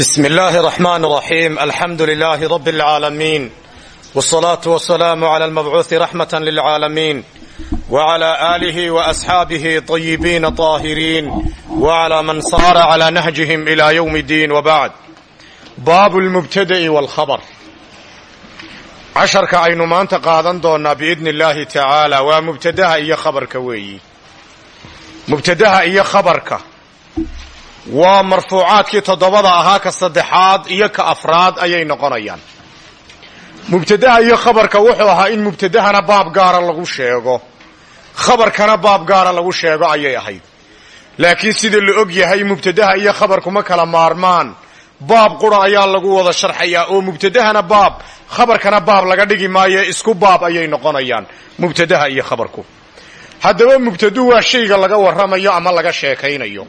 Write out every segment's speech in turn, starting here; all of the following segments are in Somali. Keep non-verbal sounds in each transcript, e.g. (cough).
بسم الله الرحمن الرحيم الحمد لله رب العالمين والصلاة والسلام على المبعوث رحمة للعالمين وعلى آله وأصحابه طيبين طاهرين وعلى من صار على نهجهم إلى يوم الدين وبعد باب المبتدأ والخبر casharka aynu maanta qaadan doonnaa biidni illaahi tacaala waa mubtadaha iyo khabarka weeyi mubtadaha iyo khabarka waa marfuucaadkii toddobada ahaa ka saddexaad iyo ka afraad ayay noqonayaan. Mubtadaha iyo khabarka wuxuu ahaa in mubtadahana baab gaara lagu sheego. Khabarkana baab gaara lagu sheego ayay ahayd. Laakiin sida la og yahay mubtadaha iyo khabarku ma kala maarmaan. Baab qura ayaa lagu wada sharxayaa oo mubtadahana baab khabarkana baab laga dhigi maayo isku baab ayay noqonayaan mubtadaha iyo khabarku. Haddaba mubtadu waa shayga laga warramayo ama laga sheekaynayo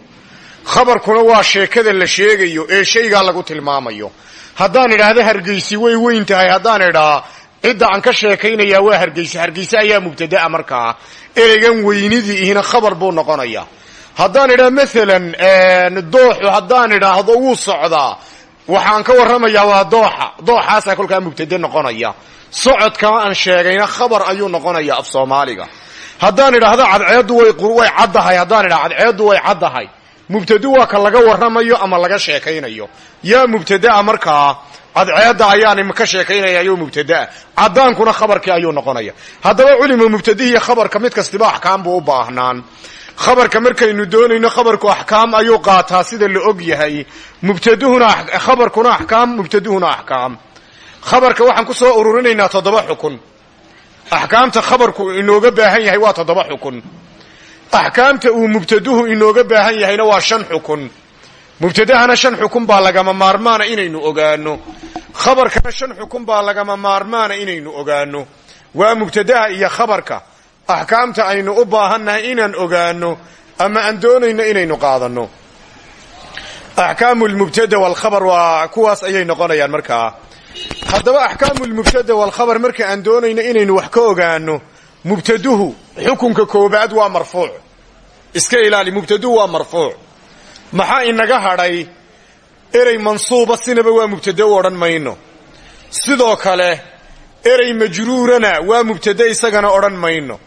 khabarkuna waa sheekada la sheegayo ee shaygaa lagu tilmaamayo. Haddaan idhaahdo hargeysi way weyn tahay haddaan idhaa cidda aan ka sheekaynayaa waa hargeyse hargeyse ayaa mubtadaa markaa ereygan weynidii ihina khabar buu noqonayaa. Haddaan idhaa maalan dooxu haddaan idhaahdo wuu socdaa waxaan ka warramayaa waa dooxa. Dooxaasaa kolkaa mubtade noqonaya. Socodkaa aan sheegayna khabar ayuu noqonaya af soomaaliga. Haddaan idhaahdo cadceeddu way caddahay. Haddaan idhahdo cadceeddu way caddahay mubtadu waa ka laga warramayo ama laga sheekaynayo. Yaa mubtadaa markaa cadceedda ayaan ka sheekaynayayo mubtadaa caddaankuna khabarkii ayuu noqonaya. Haddaba culima mubtadihiiyo khabarka mid kastiba axkaam buu u baahnaan. Khabarka markaynu doonayno khabarku axkaam ayuu qaataa sida la og yahay. Mubtaduhuna khabarkuna axkaam mubtaduhuna axkaam. Khabarka waxaan ku soo ururinaynaa toddoba xukun. Axkaamta khabarku inooga baahan yahay waa toddoba xukun axkaamta uu mubtaduhu inooga baahan yahayna waa shan xukun. Mubtadahana shan xukun baa lagama maarmaana inaynu ogaano khabarkana shan xukun baa lagama maarmaana inaynu ogaano waa mubtadaha iyo khabarka. Axkaamta aynu u baahannahay inaan ogaano ama aan doonayno inaynu qaadanno. Axkaamu lmubtada walkhabar waa kuwaas ayay noqonayaan markaa haddaba axkaamu lmubtada walkhabar marka aan doonayno inaynu wax ka ogaano mubtaduhu xukunka koobaad waa marfuuc iska ilaali mubtaduhu waa marfuuc maxaa inaga hadhay erey mansuuba sinaba waa mubtade u odhan mayno. Sidoo kale erey majruurana waa mubtade isagana odhan mayno.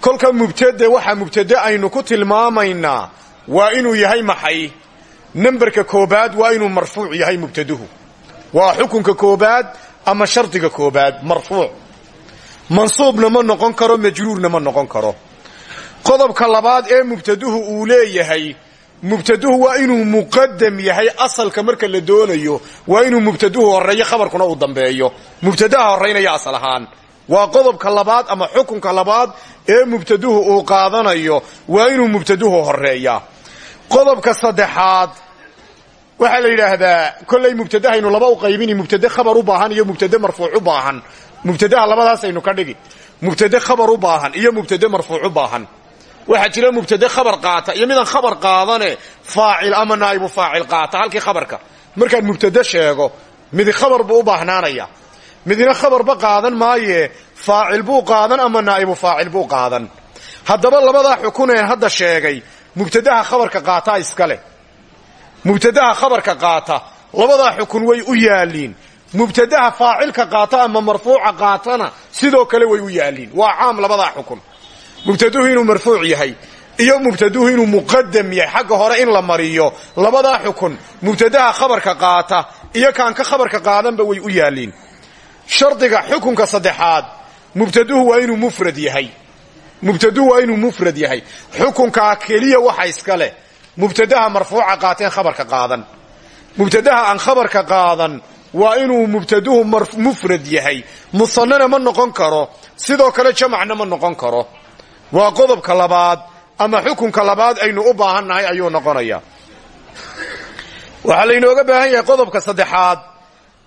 Kolka mubtade waxa mubtade aynu ku tilmaamaynaa waa inuu yahay maxay? Namberka koobaad waa inuu marfuuc yahay mubtaduhu. Waa xukunka koobaad ama shardiga koobaad marfuuc mansuubna ma noqon karo majruurna ma noqon karo qodobka labaad ee mubtaduhu uu leeyahay mubtaduhu waa inuu muqadam yahay asalka marka la doonayo waa inuu mubtaduhu horeeyo khabarkuna uu dambeeyo. Mubtadaha horeynaya asal ahaan. Waa qodobka labaad ama xukunka labaad ee mubtaduhu uu qaadanayo waa inuu mubtaduhu horeeyaa qodobka saddexaad waxaa la yidhaahdaa kollay mubtadahaynu laba u qaybini mubtade khabar u baahan iyo mubtade marfuuc u baahan. Mubtadaha labadaasaynu ka dhigi. Mubtade khabar u baahan iyo mubtade marfuuc u baahan waxaa jira mubtade khabar qaata iyo midaan khabar qaadane faacil ama naa'ibu faacil qaata halkii khabarka. Markaan mubtade sheego midi khabar buu u baahnaanaya. Midina khabarba qaadan maaye faacil buu qaadan ama naa'ibu faacil buu qaadan. Haddaba labadaa xukuneen hadda sheegay mubtadaha khabarka qaataa iskale mubtadaha khabarka qaata labadaa xukun way u yaaliin mubtadaha faacilka qaata ama marfuuca qaatana sidoo kale way u yaaliin waa caam labadaa xukun mubtaduhu inuu marfuuc yahay iyo mubtaduhu inuu muqadam yahay xagga hore in la mariyo labadaa xukun mubtadaha khabarka qaata iyo kaan ka khabarka qaadanba way u yaaliin. Shardiga xukunka saddexaad mubtaduhu waa inuu mufrad yahay. Mubtaduhu waa inuu mufrad yahay. Xukunkaa keliya waxa iska leh mubtadaha marfuuca qaateen khabarka qaadan. Mubtadaha aan khabarka qaadan waa inuu mubtaduhu mufrad yahay. Musanana ma noqon karo sidoo kale jamacna ma noqon karo waa qodobka labaad ama xukunka labaad aynu u baahan nahay ayuu noqonaya waxaa laynooga baahan yahay qodobka saddexaad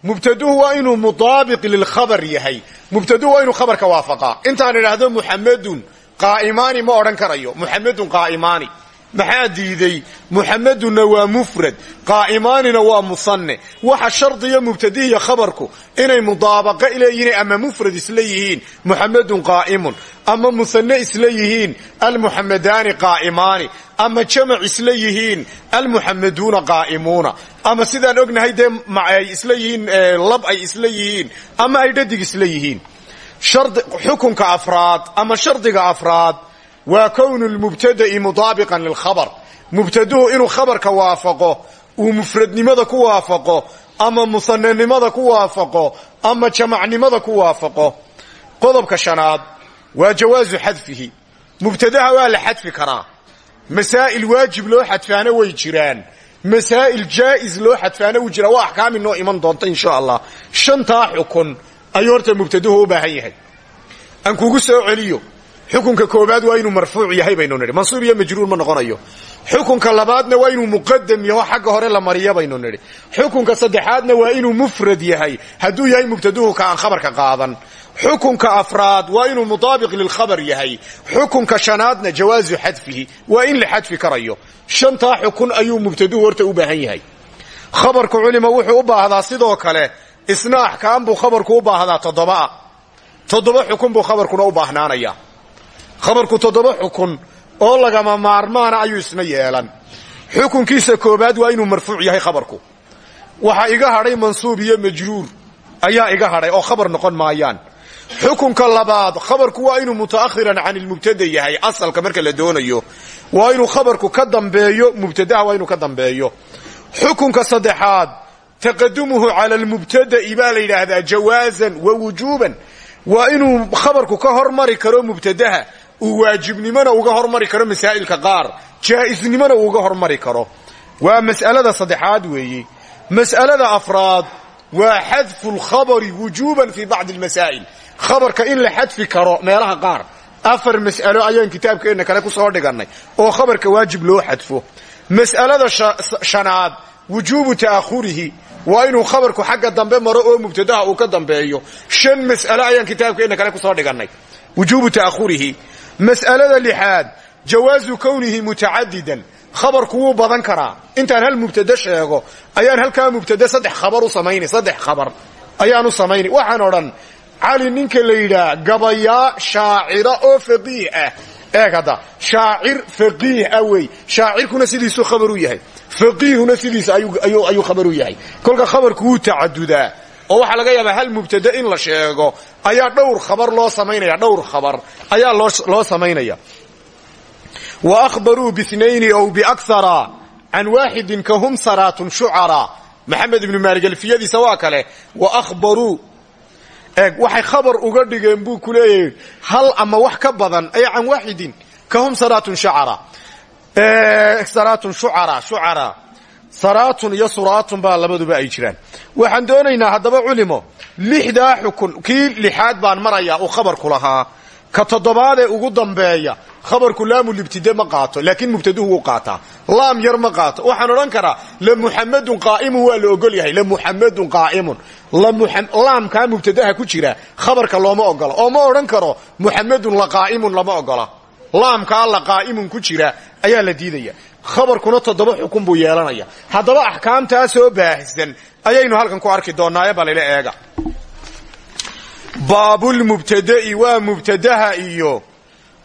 mubtaduhu waa inuu mutaabiq lilkhabar yahay. Mubtaduhu waa inuu khabarka waafaqaa. Intaan idhaahdo muxamedun qaa'imaani ma odhan karayo. Muxamedun qaa'imaani maxaa diiday? Muxamedunna waa mufrad qaa'imaanina waa musanne. Waxa shardiya mubtadihiya khabarku inay mudaabaqo leeyihiin ama mufrad isla yihiin muxamedun qaa'imun. Ama musanne isla yihiin almuxamadaani qaa'imaani. Ama jamac isla yihiin almuxamaduuna qaa'imuuna. Ama sidaan ognahay dee ay isla yihiin lab ay isla yihiin ama ay dhadig isla yihiin. Xukunka afraad waa kownu lmubtada'i mudaabiqan lilkhabar. Mubtaduhu inuu khabarka waafaqo uu mufradnimada ku waafaqo ama musananimada ku waafaqo ama jamacnimada ku waafaqo. Qodobka shanaad waa jawaazu xadfihi. Mubtadaha waa la xadfi karaa. Masaa'il waajib loo xadfaana way jiraan. Masaa'il jaa'is loo xadfaana wuu jiraa waa axkaami noo iman doonta insha allah. Shantaa xukun ayuu horta mubtaduhu u baahan yahay. Aan kugu soo celiyo xukunka koobaad waa inuu marfuuc yahay baynu nidhi. Mansuub iyo majruur ma noqonayo. Xukunka labaadna waa inuu muqadam yaho xagga hore la mariya baynu nidhi. Xukunka saddexaadna waa inuu mufrad yahay. Hadduu yahay mubtaduhu ka aan khabarka qaadan. Xukunka afraad waa inuu mudaabiq lilkhabar yahay. Xukunka shanaadna jawaazu xadfihi waa in la xadfi karayo. Shantaa xukun ayuu mubtaduhu horta u baahan yahay. Khabarku culima wuxuu u baahdaa sidoo kale isna axkaam buu khabarku u baahdaa toddobaa toddoba xukun buu khabarkuna u baahnaanaya khabarku toddoba xukun oo lagama maarmaana ayuu isna yeelan. Xukunkiisa koobaad waa inuu marfuuc yahay khabarku. Waxa iga hadhay mansuub iyo majruur ayaa iga hadhay oo khabar noqon maayaan. Xukunka labaad khabarku waa inuu mutaakhiran can ilmubtada yahay asalka marka la doonayo. Waa inuu khabarku ka dambeeyo mubtadaha waa inuu ka dambeeyo. Xukunka saddexaad taqadumuhu cala almubtada'i baa la yidhaahdaa jawaazan wa wujuuban. Waa inuu khabarku ka hormari karo mubtadaha uu waajibnimona uga hormari karo masaa'ilka qaar jaa'isnimona uuga hormari karo. Waa mas'alada saddexaad weeye mas'alada afraad waa xadfu lkhabari wujuuban fii bacdi almasaa'il. Khabarka in la xadfi karo meelaha qaar. Afar mas'alo ayaan kitaabkeenna kale ku soo dhigannay oo khabarka waajib loo xadfo. Mas'alada shanaad wujuubu ta'ahurihi waa inuu khabarku xagga dambe maro oo mubtadaha uu ka dambeeyo. Shan mas'alo ayaan kitaabkeenna kale ku soo dhigannay. Wujuubu ta'ahurihi mas'alada lixaad jawaazu kownihi mutacadidan khabarku wuu badan karaa. Intaan hal mubtade sheego ayaan halkaa mubtade saddex khabar u samaynay saddex khabar ayaan u samaynay waxaan odhan cali ninka la yidhaah gabayaa shaacira oo faqiih ah. Eeg hadda shaacir faqiih ah wey. Shaacirkuna sidiisuu khabar u yahay. Faqiihuna sidiisa ayuu khabar u yahay. Kolka khabarku wuu tacadudaa oo waxaa laga yaabaa hal mubtade in la sheego ayaa dhowr khabar loo samaynaya dhowr khabar ayaa loo samaynaya. Wa akhbaruu biinayni ow biakara can waaxidin ka hum saraatun shucara. Maxamed ibnu maalig alfiyadiisa waa kale. Wa ahbaruu eeg waxay khabar uga dhigeen buu ku leeyahay hal ama wax ka badan ay can waaxidin ka hum saraatun shucara saraatun iyo suraatun baa labaduba ay jiraan. Waxaan doonaynaa haddaba culimo lixdaa xukun kii lixaad baan marayaa uu khabarku lahaa. Ka toddobaadee ugu dambeeya khabarku laamulibtide ma qaato laakiin mubtaduhu wuu qaataa. Laam yar ma qaato. Waxaan odhan karaa lamuxamadun qaa'imun waa la ogol yahay lamuxamadun qaa'imun. Laamkaa mubtadaha ku jira khabarka looma ogola oo ma odhan karo muxamadun laqaa'imun lama ogola laamkaa laqaa'imun ku jira ayaa la diidaya khabarkuna toddoba xukun buu yeelanaya. Haddaba axkaamtaa soo baahsan ayaynu halkan ku arki doonnaaye balila eega. Baabulmubtada'i waa mubtadaha iyo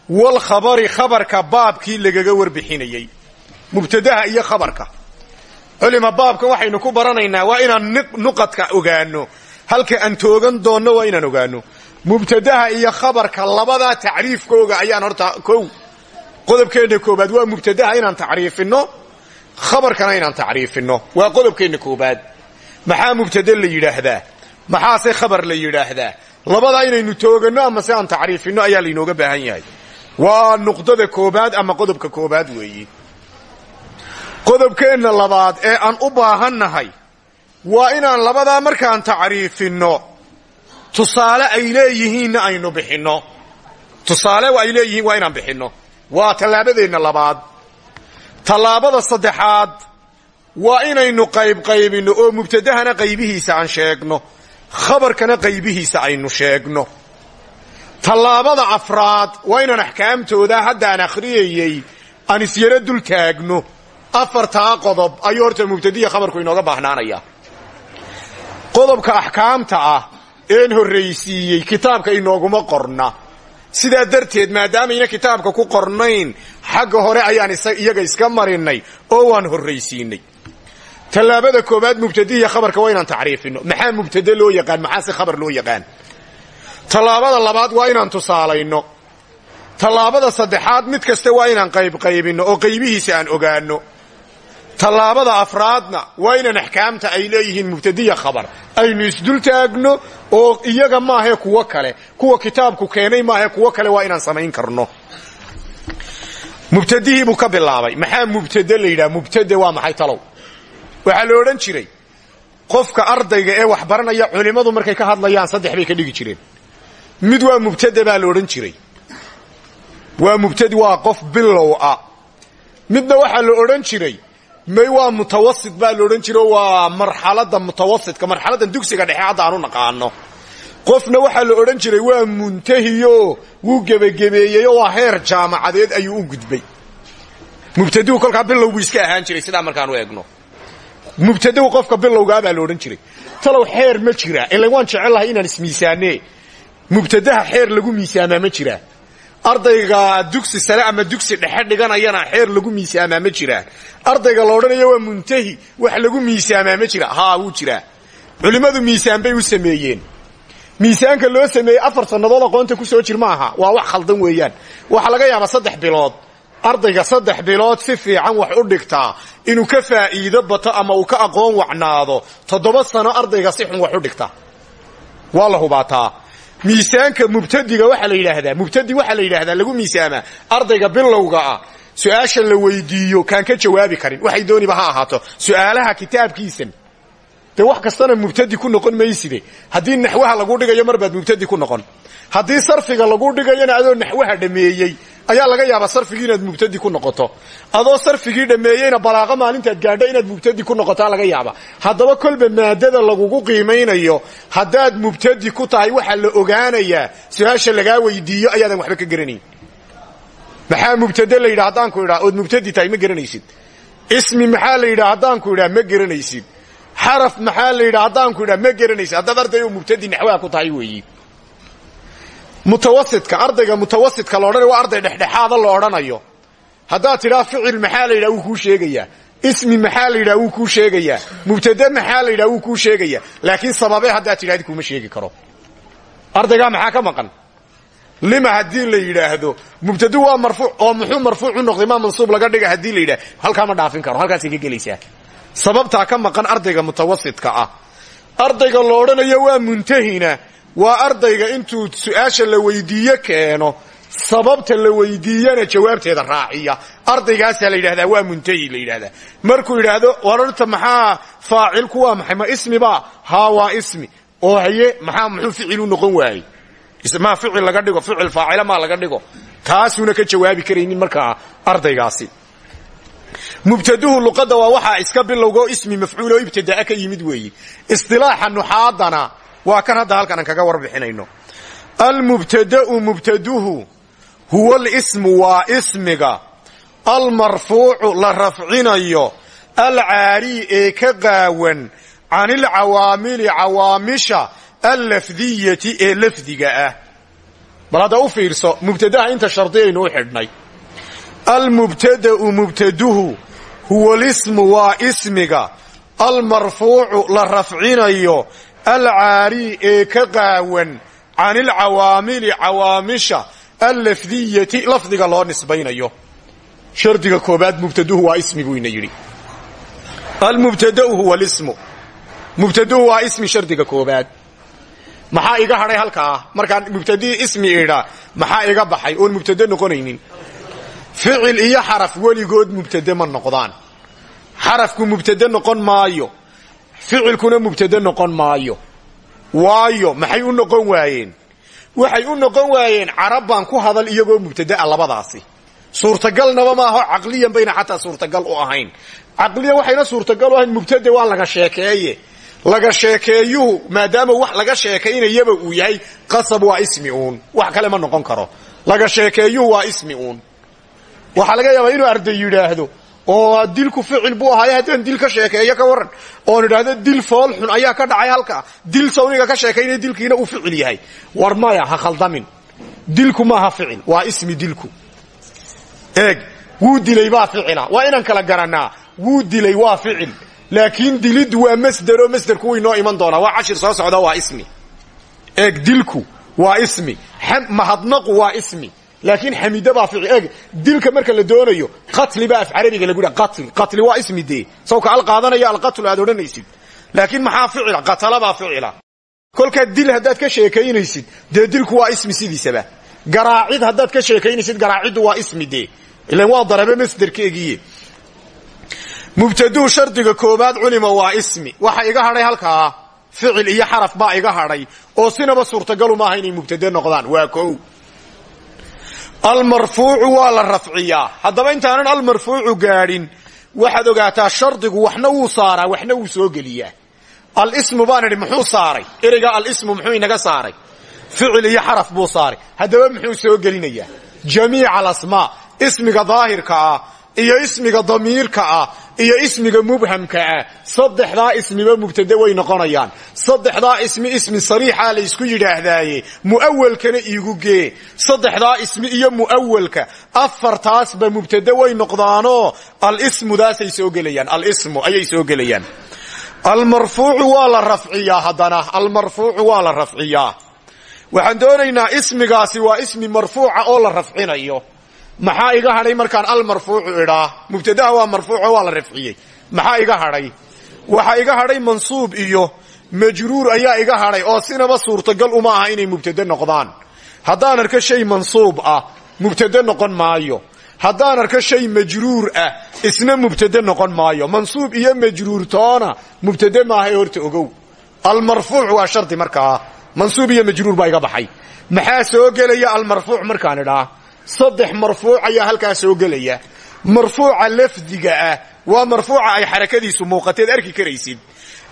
walkhabari khabarka baabkii lagaga warbixinayey mubtadaha iyo khabarka. Culima baabkan waxaynu ku baranaynaa waa inaan nuqadka ogaano halka aan toogan doonno waa inaan ogaano mubtadaha iyo khabarka labadaa tacriifkooga ayaan horta kow qodobkeenna koobaad waa mubtadaha inaan tacriifinno khabarkana inaan tacriifinno waa qodobkeenna koobaad. Maxaa mubtade la yidhaahdaa? Maxaase khabar la yidhaahdaa? Labadaa inaynu tooganno ama se aan tacriifinno ayaa laynooga baahan yahay. Waa nuqdada koobaad ama qodobka koobaad weeyi. Qodobkeenna labaad ee aan u baahannahay waa inaan labadaa markaan tacriifinno tusaale ay leeyihiinna aynu bixinno. Tusaale ay leeyihiin waa inaan bixinno waa tallaabadeenna labaad. Tallaabada saddexaad waa inaynu qaybqaybinno oo mubtadahana qaybihiisa aan sheegno khabarkana qaybihiisa aynu sheegno. Tallaabada afraad waa inaan axkaamtooda haddaan akhriyayey aan isyaro dul taagno. Afartaa qodob ayuu horta mubtadiya khabarku inooga baahnaanaya. Qodobka axkaamta ah een horraysiiyey kitaabka inooguma qorna sidaa darteed maadaamayna kitaabka ku qornayn xagga hore ayaan iyaga iska marinay oo waan horraysiinay tallaabada koobaad mubtadihiya khabarka waa inaan tacriifino. Maxaa mubtade loo yaqaan? Maxaase khabar loo yaqaan? Tallaabada labaad waa inaan tusaalayno. Tallaabada saddexaad mid kasta waa inaan qaybqaybinno oo qaybihiisa aan ogaanno tallaabada afraadna waa inaan axkaamta ay leeyihiin mubtadiya khabar. Aynu isdul taagno oo iyaga maahae kuwo kale kuwa kitaabku keenay maahae kuwo kale waa inaan samayn karno. Mubtadihii buu ka maxaa mubtade la yidhaha? Waa maxay talow? Waxaa la odhan jiray qofka ardayga ee wax baranaya culimmadu markay ka hadlayaan saddex bay ka dhigi jireen. Mid waa mubtade baa la odhan jiray. Waa mubtadi waa qof bilow ah midna waxaa la odhan jiray may waa mutawasit baa la odhan jiro waa marxalada mutawasitka marxaladan dugsiga dhexe hadda aan u naqaano. Qofna waxaa la odhan jiray waa muntahiyo wuu gebagebeeyeyoo waa heer jaamacadeed ayuu u gudbay. Mubtadihu kolkaa bilowgu iska ahaan jiray sidaa markaanu eegno. Mubtadihu qofka bilowgaa baa la odhan jiray. Talow xeer ma jira ila waan jecel lahay inaan ismiisaane mubtadaha xeer lagu miisaamaa ma jiraa ardayga dugsi sare ama dugsi dhexe dhiganayana xeer lagu miisaamaa ma jiraa ardayga la odhanayo waa muntahi wax lagu miisaamaa ma jira. Haa wuu jiraa culimmadu miisaan bay u sameeyeen. Miisaanka loo sameeyey afar sannadood aqoonta ku soo jir ma waa wax khaldan weeyaan. Waxaa laga yaabaa saddex bilood. Ardayga saddex bilood si fiican wax u dhigtaa inuu ka faa'iido bato ama uu ka aqoon wacnaado toddoba sano ardayga si xun wax u dhigta. Waa la hubaataa miisaanka mubtadiga waxaa la yidhaahdaa. Mubtadi waxaa la yidhaahdaa lagu miisaamaa ardayga bilowga ah. Su'aasha la weydiiyo kaan ka jawaabi karin. Waxay dooniba ha ahaato. Su'aalaha kitaabkiisan. Dee wax kastana mubtadi ku noqon mayside haddii naxwaha lagu dhigayo mar baad mubtadi ku noqon. Haddii sarfiga lagu dhigayona adoo naxwaha dhameeyey ayaa laga yaabaa sarfigii inaad mubtadi ku noqoto. Adoo sarfigii dhameeyeyna balaaqo maalintaad gaadho inaad mubtadi ku noqotaa laga yaaba haddaba kolba maadada lagugu qiimaynayo haddaad mubtadi ku tahay waxaa la ogaanayaa su'aasha lagaa weydiiyo ayaadan waxba ka garanayn. Maxaa mubtade la yidhaha? Haddaanku idhaa ood mubtadi tahay ma garanaysid. Ismi maxaa la yidhaha? Haddaanku idhaa ma garanaysid. Xaraf maxaa la yidhaha? Haddaanku idhaa ma garanaysid. Haddaad arday oo mubtadi naxwaha ku tahay weeyi mutawasitka ardayga mutawasitka la odhanayo waa arday dhexdhexaada la odhanayo. Haddaad tidhaa ficil maxaa la yidhaha wuu kuu sheegayaa. Ismi maxaa la yidhaha wuu kuu sheegayaa. Mubtade maxaa la yidhaha wuu kuu sheegayaa. Laakiin sababee haddaad tidhahdi kuma sheegi karo. Ardaygaa maxaa ka maqan? Lima haddii la yidhaahdo. Mubtadu waa marfuuc oo muxuu marfuuc u noqday maa mansuub laga dhiga haddii la yidhahdo halkaa ma dhaafin karo halkaasay ka gelaysaa. Sababtaa ka maqan ardayga mutawasitka ah. Ardayga la odhanayo waa muntahina waa ardayga intuu su'aasha la weydiiye keeno sababta la weydiiyana jawaabteeda raaciya. Ardaygaasaa la yidhahdaa waa muntahi la yidhahdaa markuu yidhaahdo wararta maxaa faacilku waa maxay ma ismiba haa waa ismi. Oo haye maxaa muxuu ficil u noqon waayey? Maa ficil laga dhigo? Ficil faacila maa laga dhigo? Taasuuna ka jawaabi karaynin markaa ardaygaasi. Mubtaduhu luqadda waa waxaa iska bilowgo ismi mafcuul oo ibtidaa ka yimid weeyi. Isilaaxa nuxaadana waa kan hadda halkan aan kaga warbixinayno. Almubtada'u mubtaduhu huwa alismu waa ismiga. Almarfuucu la rafcinayo alcaari ee ka qaawan can ilcawaamili cawaamisha allafdiyati ee lafdiga ah. Bal hadda u fiirso mubtadaha inta shardiyaynu u xidhnay. Almubtada'u mubtaduhu huwa lismu waa ismiga. Almarfuucu la rafcinayo alcaari ee ka qaawan can ilcawaamili cawaamisha allafdiyati lafdiga loo nisbaynayo shardiga koobaad mubtaduhu waa ismi buu ina yidhi almubtada'u huwa lismu mubtaduhu waa ismi shardiga koobaad maxaa iga hadhay halkaa markaan mubtadii ismi idhaa maxaa iga baxay oon mubtade noqonaynin ficil iyo xaraf weligood mubtade ma noqdaan xarafku mubtade noqon maayo ficilkuna mubtade noqon maayo. Waayo maxay u noqon waayeen? Waxay u noqon waayeen carab baan ku hadal iyagoo mubtadaa labadaasi. Suurtagalnaba maaho caqliyan bayna xataa suurtagal u ahayn. Caqliyan waxayna suurtagal u ahayn mubtade waa laga sheekeeye. Laga sheekeeyuhu maadaama wax laga sheekaynayaba uu yahay qasab waa ismi uun. Wax kale ma noqon karo. Laga sheekeeyuhu waa ismi uun. Waxaa laga yaabaa inuu arday yidhaahdo oo dilku ficil buu ahaaye haddaan dil ka sheekeeyo ka waran oon idhaahdo dil fool xun ayaa ka dhacay halka. Dil sawniga ka sheekaynaya dilkiina uu ficil yahay. War maya ha khaldamin. Dilku maaha ficil waa ismi dilku. Eeg wuu dilay baa ficila. Waa inaan kala garanaa wuu dilay waa ficil. Laakiin diliddu waa masdero masderku way noo iman doonaa. Waa cashir soo socda waa ismi. Eeg dilku waa ismi. Mahadnaqu waa ismi laakiin xamida baa ficil eeg dilka marka la doonayo qatli baa af carabiga lagu yidhaha qatl qatli waa ismi dee. Sawka al qaadanaya alqatlu aad odhanaysid. Laakiin maxaa ficila qatala baa ficila kolkaa dil haddaad ka sheekaynaysid dee dilku waa ismi sidiisaba. Garaacid haddaad ka sheekaynaysid garaaciddu waa ismi dee. Ilan waa darabe masderkeegiiye mubtaduu shardiga koobaad culima waa ismi. Waxa iga hadhay halkaa ficil iyo xaraf baa iga hadhay. Oo sinaba suurtagalu maaha inay mubtade noqdaan. Waa almarfuucu waa la rafciyaa. Haddaba intaanan almarfuucu gaadhin waxaad ogaataa shardigu waxna wuu saaraa waxna wuu soo geliyaa. Alismu baan idhi muxuu saaray? Ereyga alismu muxuu inaga saaray? Ficil iyo xaraf buu saaray. Haddaba muxuu soo gelinayaa? Jamiica alasmaa. Ismiga daahirka ah iyo ismiga damiirka ah iyo ismiga mubhamka ah. Saddexdaa ismiba mubtade way noqonayaan. Saddexdaa ismi ismi sariixaa la ysku yidhaahdaaye mu'awalkana iigu gee. Saddexdaa ismi iyo mu'awalka afartaasba mubtade way noqdaanoo alismudaasay soo gelayaan. Alismu ayay soo gelayaan. Almarfuucu waa la rafciyaa haddana. Almarfuucu waa la rafciyaa. Waxaan doonaynaa ismigaasi waa ismi marfuuca oo la rafcinayo maxaa iga hadhay markaan almarfuucu idhaa? Mubtadaha waa marfuuco waa la rafciyey maxaa iga hadhay waxaa iga hadhay mansuub iyo majruur ayaa iga hadhay oo sinaba suurtagal uma aha inay mubtade noqdaan. Haddaan arko shay mansuub ah mubtade noqon maayo. Haddaan arko shay majruur ah isna mubtade noqon maayo. Mansuub iyo majruur toona mubtade maahay horta ogow. Almarfuuc waa shardi markaa. Mansuub iyo majruur baa iga baxay. Maxaa soo gelaya almarfuuc markaan idhaa saddex marfuuc ayaa halkaa soo gelaya. Marfuuca lafdiga ah waa marfuuca ay xarakadiisu muuqateed arki karaysid.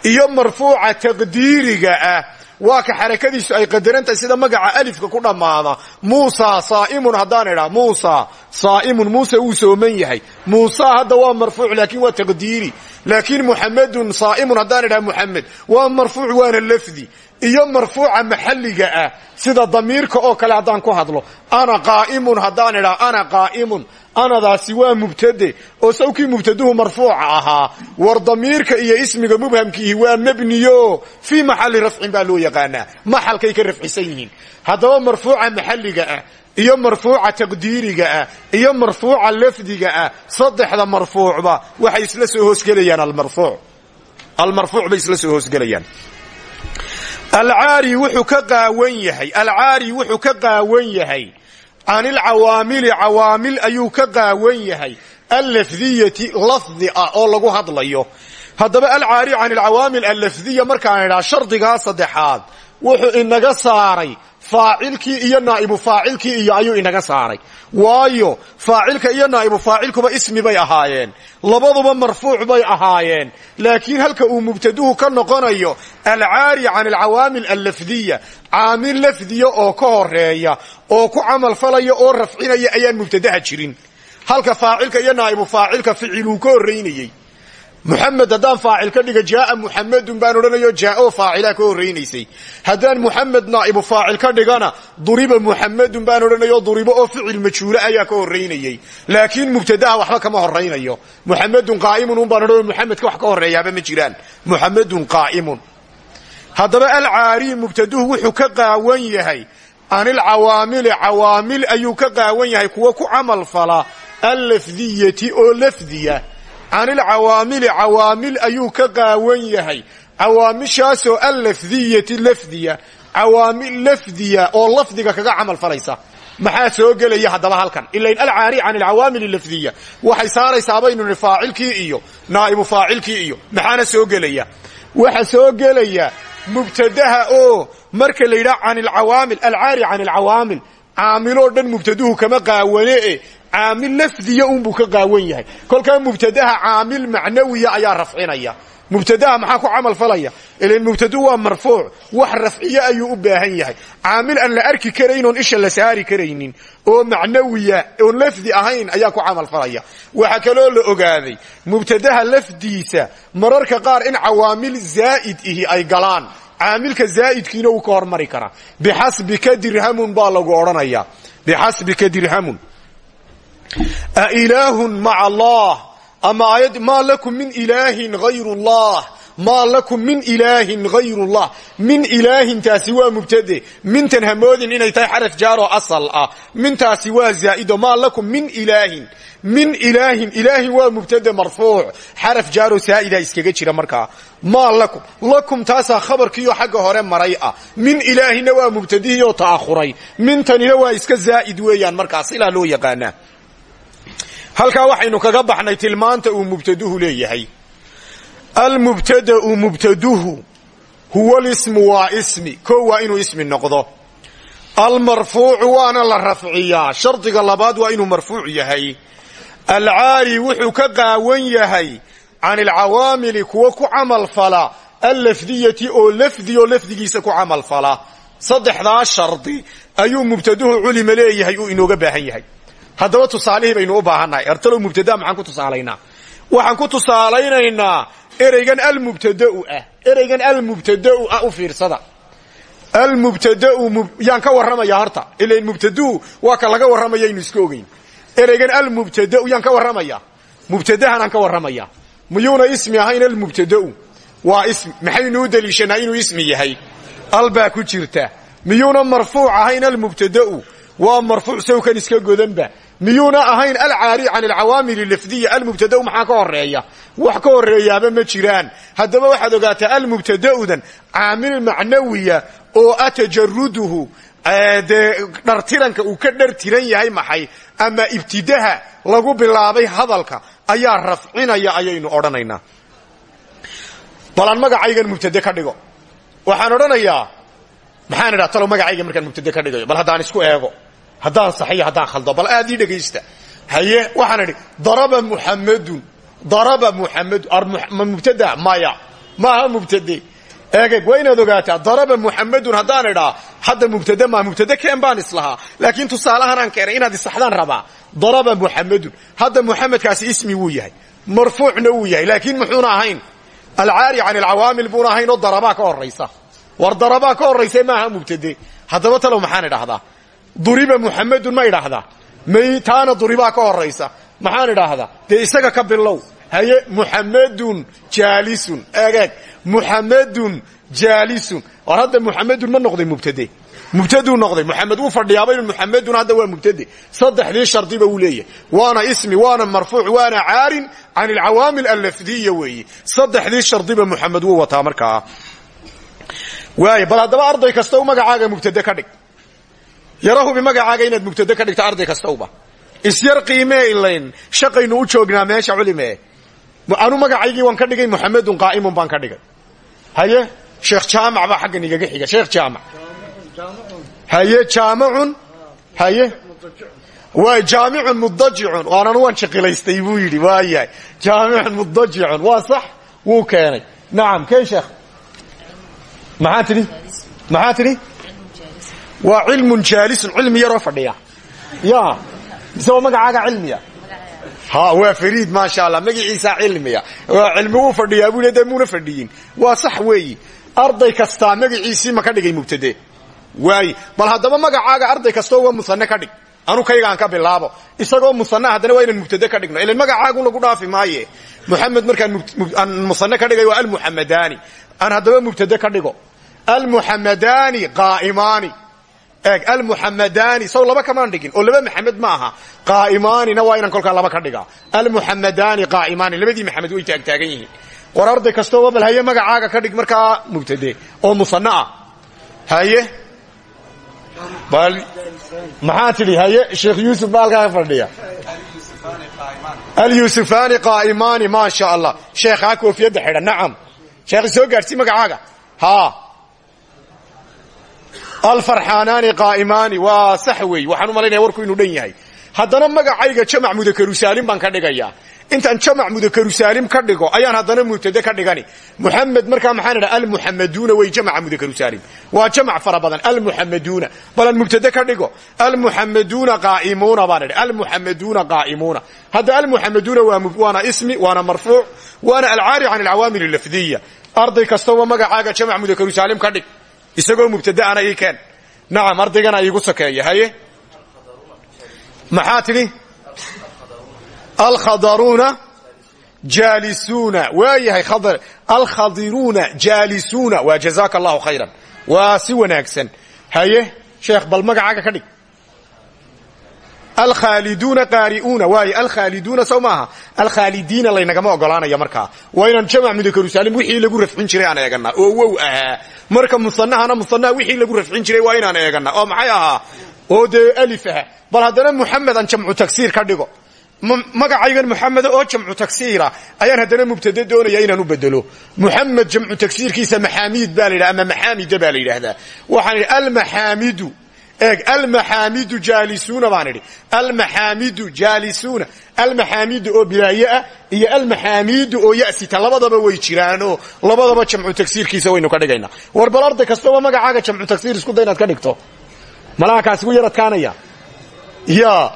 Iyo marfuuca taqdiiriga ah waa ka xarakadiisu ay qadarantahay sida magaca alifka ku dhammaada. Muusa saa'imun haddaan idhaa muusa saa'imun muuse wuu sooman yahay. Muusa hadda waa marfuuc laakiin waa taqdiiri. Laakiin muxamedun saa'imun haddaan idhaa muxamed waa marfuuc waana lafdi iyo marfuuca maxalliga ah sida damiirka oo kale haddaan ku hadlo. Ana qaa'imun haddaan idhaa ana qaa'imun. Anadaasi waa mubtade oo sawkii mubtaduhu marfuuca ahaa. War damiirka iyo ismiga mubhamkiihi waa mebniyo fii maxalli rafcin baa loo yaqaanaa. Maxalkay ka rafcisan yihiin. Haddaba marfuuca maxalliga ah iyo marfuuca taqdiiriga ah iyo marfuuca lafdiga ah saddexda marfuucba waxay isla soo hoosgelayaan almarfuuc almarfuuc bay isla soo hoosgelayaan alcaari wuxuu ka qaawan yahay alcaari wuxuu ka qaawan yahay. Can ilcawaamili cawaamil ayuu ka qaawan yahay. Allafdiyati lafdi ah oo lagu hadlayo. Haddaba alcaari can ilcawaamil allafdiya markaan idhaa shardigaa saddexaad wuxuu inaga saaray faacilkii iyo naa'ibu faacilkii iyo ayuu inaga saaray. Waayo faacilka iyo naa'ibu faacilkuba ismi bay ahaayeen. Labaduba marfuuc bay ahaayeen. Laakiin halka uu mubtaduhu ka noqonayo alcaari can alcawaamil allafdiya caamil lafdiya oo ka horreeya oo ku camal falaya oo rafcinaya ayaan mubtadaha jirin. Halka faacilka iyo naa'ibu faacilka ficiluu ka horraynayey muxamed haddaan faacil ka dhiga jaaa muxamedun baan odhanayo jaao faacilaa ka horraynaysay haddaan muxamed naa'ibu faacil ka dhigana duriba muxamedun baan odhanayo duribo oo ficil majhuule ayaa ka horraynayey laakiin mubtadaha waxba kama horraynayo muxamedun qaa'imun un baan odhanayo muxamedka wax ka horreeyaaba ma jiraan. Muxamedun qaa'imun. Haddaba alcaari mubtaduhu wuxuu ka qaawan yahay. An ilcawaamili cawaamil ayuu ka qaawan yahay kuwa ku camal fala oo lafdiya can ilcawaamili cawaamil ayuu ka qaawan yahay. Cawaamishaasoo allafdiyati lafdiya cawaamil lafdiya oo lafdiga kaga camal falaysa. Maxaa soo gelaya haddaba halkan? Ilain alcaari can alcawaamil lafdiya. Waxay saaraysaa baynu nihi faacilkii iyo naa'ibu faacilkii iyo. Maxaana soo gelaya? Waxa soo gelaya mubtadaha oo marka la yidhaha can alcawaamil alcaari can alcawaamil caamiloo dhan mubtaduhu kama qaawane e caamil lafdiya unbuu ka qaawan yahay. Kolkaa mubtadaha caamil macnawiya ayaa rafcinaya. Mubtadaha maxaa ku camal falaya? Ilan mubtadu waa marfuuc. Wax rafciye ayuu u baahan yahay. Caamil aan la arki karayn oon isha la saari karaynin oo macnawiya oon lafdi ahayn ayaa ku camal falaya. Waxaa kaloo la ogaaday mubtadaha lafdiisa mararka qaar in cawaamil zaa'id ihi ay galaan. Caamilka zaa'idkiina wuu ka hormari karaa ailaahun maca allah. Ama aayad maa lakum min ilaahin hayru llah maa lakum min ilaahin hayru llah min ilaahintaasi waa mubtade mintan hamoodin inay tahay xaraf jaaroo asal ah. Mintaasi waa zaa'ido. Maa lakum min ilaahin min ilaahin ilaahin waa mubtade marfuuc. Xaraf jaaro saa'ida iskaga jira markaa. Maa lakum. Lakum taasaa khabarkiioo xagga hore maray ah. Min ilaahina waa mubtadihiioo ta'ahuray mintanina waa iska zaa'id weeyaan markaa. Silaa loo yaqaanaa halkaa waxaynu kaga baxnay tilmaanta uu mubtaduhu leeyahay. Almubtada'u mubtaduhu huwa lismu waa ismi ko waa inuu ismi noqdo. Almarfuucu waana la rafciyaa shardiga labaad waa inuu marfuuc yahay. Alcaali wuxuu ka qaawan yahay can alcawaamili kuwa ku camal fala allafdiyati oo lafdi oo lafdigiisa ku camal fala. Saddexdaa shardi ayuu mubtaduhu culima leeyahay uu inooga baahan yahay haddaba tusaalihii baynu u baahannahay artalow mubtadaa maxaan ku tusaalaynaa? Waxaan ku tusaalaynaynaa ereygan almubtadau ah. Ereygan almubtadau ah u fiirsada. Almubtadau yaan ka warramaya horta. Ilan mubtaduu waa ka laga warramaya aynu iska ogeyn. Ereygan almubtadau yaan ka warramaya. Mubtadahanaan ka warramaya. Miyuuna ismi ahayn almubtadau? Waa ismi maxaynu u deliishanaa inuu ismi yahay? Albaa ku jirta. Miyuuna marfuuc ahayn almubtadau? Waa marfuuc sawkan iska godanba miyuuna ahayn alcaari can alcawaamil lafdiya almubtadau maxaa ka horreeya wax ka horeeyaaba ma jiraan. Haddaba waxaad ogaataa almubtada'udan caamil macnawiya oo a tajaruduhu dee dhartiranka uu ka dhartiran yahay maxay? Ama ibtidaha lagu bilaabay hadalka ayaa rafcinaya ayaynu odhanaynaa. Balaan magacaygan mubtade ka dhigo. Waxaan odhanayaa maxaan idhaa talow magacayga markaan mubtade bal haddaan saxiyo haddaan khaldo. Bal aad ii dhegaysta. Haye waxaan idhi daraba muxamadun daraba muxamadu ma mubtada maya. Maaha mubtade eegeg waa inaad ogaataa daraba muxamadun haddaan idhaa hadda mubtade maa mubtade keen baan islahaa. Laakiin tusaalahanaan keenay inaad isaxdaan rabaa. Daraba muxamadun hadda muxamedkaasi ismi wuu yahay marfuucna wuu yahay laakiin muxuuna ahayn. Alcaari can alcawaamil buuna ahayn oo darabaa ka horaysa war darabaa ka horaysa maaha mubtade duriba muxamadun ma idhaahdaa? May taana duribaa ka horaysa maxaan idhaahdaa? Dee isaga ka bilow. Haye muxamadun jaalisun. Egeeg muxamadun jaalisun. War hadda muxamadun ma noqday mubtade. Mubtaduu noqday. Muxamed wuu fadhiyaaba muxamadun hadda waa mubtade. Saddexdii shardiba uu leeyahay. Waana ismi waana marfuuc waana caarin can alcawaamil allafdiya weeye saddexdii shardiba muxamed wuu wataa markaa. Waay bal haddaba arday kasta u magacaaga mubtade ka dhig yarahubi magacaaga inaad mubtade ka dhigto arday kastawba isyar qiimee ilayn shaqaynu u joognaa meesha culime. Anu magacaygii waan ka dhigay muxamedun qaa'imun baan ka dhigay. Haye? Sheekh jaamac baa xaggan igaga xiga. Sheekh jaamac. Haye jaamacun? Haye? Waay jaamicun mudajicun waananu waan shaqilaystay buu yidhi. Waayahay jaamicun mudajicun waa sax wuu keenay. Nacam keen sheekh. Maxaa tidhi waa cilmun jaalisun cilmi yaroo fadhiya. Ya mise magacaaga cilmiya? Ha waa fariid maasha allah magaciisa cilmiya. Waa cilmi wuu fadhiyaa buu muuna fadhiyin. Waa sax weeyi. Arday kastaa magaciisii ma ka dhigay mubtade. Waaye bal haddaba magacaaga arday kastoo waa musane ka dhig. Anu kaygaan ka bilaabo. Isagoo musana haddana waa inaan mubtade ka dhigno. Ilan magacaagu lagu dhaafi maaye. Muxamed markaan musane ka dhigay waa almuxamadaani aan haddaba mubtade ka dhigo. Almuxamadaani qaa'imaani eeg almuxamadaani saw laba kamaan dhigin oo laba maxamed ma aha. Qaa'imaanina waa inaan kolkaa laba ka dhigaa. Almuxamadaani qaa'imaani labadii maxamed way taagtaagan yihiin. War arday kastooba bal haye magacaaga ka dhig markaa mubtade oo musane ah. Haye? Bal maxaa tidhi haye sheekh yuusuf baa halkaa fadhiya. Alyusufaani qaa'imaani maa sha allah sheekhaa koofiyadda xidha. Nacam. Sheekh soo gaadhsi magacaaga. Ha alfarxaanaani qaa'imaani waa sax weey. Waxaan u malaynaya warku inuu dhan yahay. Haddana magacayga jamac mudakarusaalim baan ka dhigayaa intaan jamac mudakarusaalim ka dhigo ayaan haddana mubtade ka dhigani. Muxamed markaa maxaan idhaha almuxamaduuna wey jamaca mudakarusaalim waa jamac fara badan. Almuxamaduuna balan mubtade ka dhigo. Almuxamaduuna qaa'imuuna baan idhi almuxamaduuna qaa'imuuna. Hadda almuxamaduuna waana ismi waana marfuuc waana alcaari can alcawaamil lafdiya arday kastaba magacaaga jamac mudakaru saalim ka dhig isagoo mubtada'ana ii keen. Nacam ardaygana iigu sokeeya haye? Maxaa tidhi? Alkhadaruuna jaalisuuna waayahay alkhadiruuna jaalisuuna waa jazaaka allahu khayran. Waa si wanaagsan. Haye? Sheekh bal magacaaga ka dhig alkhaaliduuna qaari'uuna waaye alkhaaliduuna sow maaha? Alkhaalidiina laynagama ogolaanaya markaa. Waa inaan jamac mudakaru saalim wixii lagu rafcin jiray aan eeganaa oo wow ahaa marka musanahana musanaha wixii lagu rafcin jiray waa inaan eeganaa oo maxay ahaa? Oo dee alif ah. Bal haddana muxamed aan jamcu tagsiir ka dhigo. Magacaygan muxameda oo jamcu tagsiira ayaan haddana mubtade doonaya inaan u bedelo muxamed jamcu tagsiirkiisa maxaamiid baa la yidhaha ama maxaamida baa eeg almaxaamidu jaalisuuna baan idhi. Almaxaamidu jaalisuuna almaxaamidu oo bilaaye ah iyo almaxaamidu oo yasita. Labadaba way jiraanoo labadaba jamcu tagsiirkiisa waynu ka dhigaynaa war bal arday kastaba magacaaga jamcu tagsiir isku day inaad ka dhigto? Malaha kaasi gu yar adkaanaya. Ya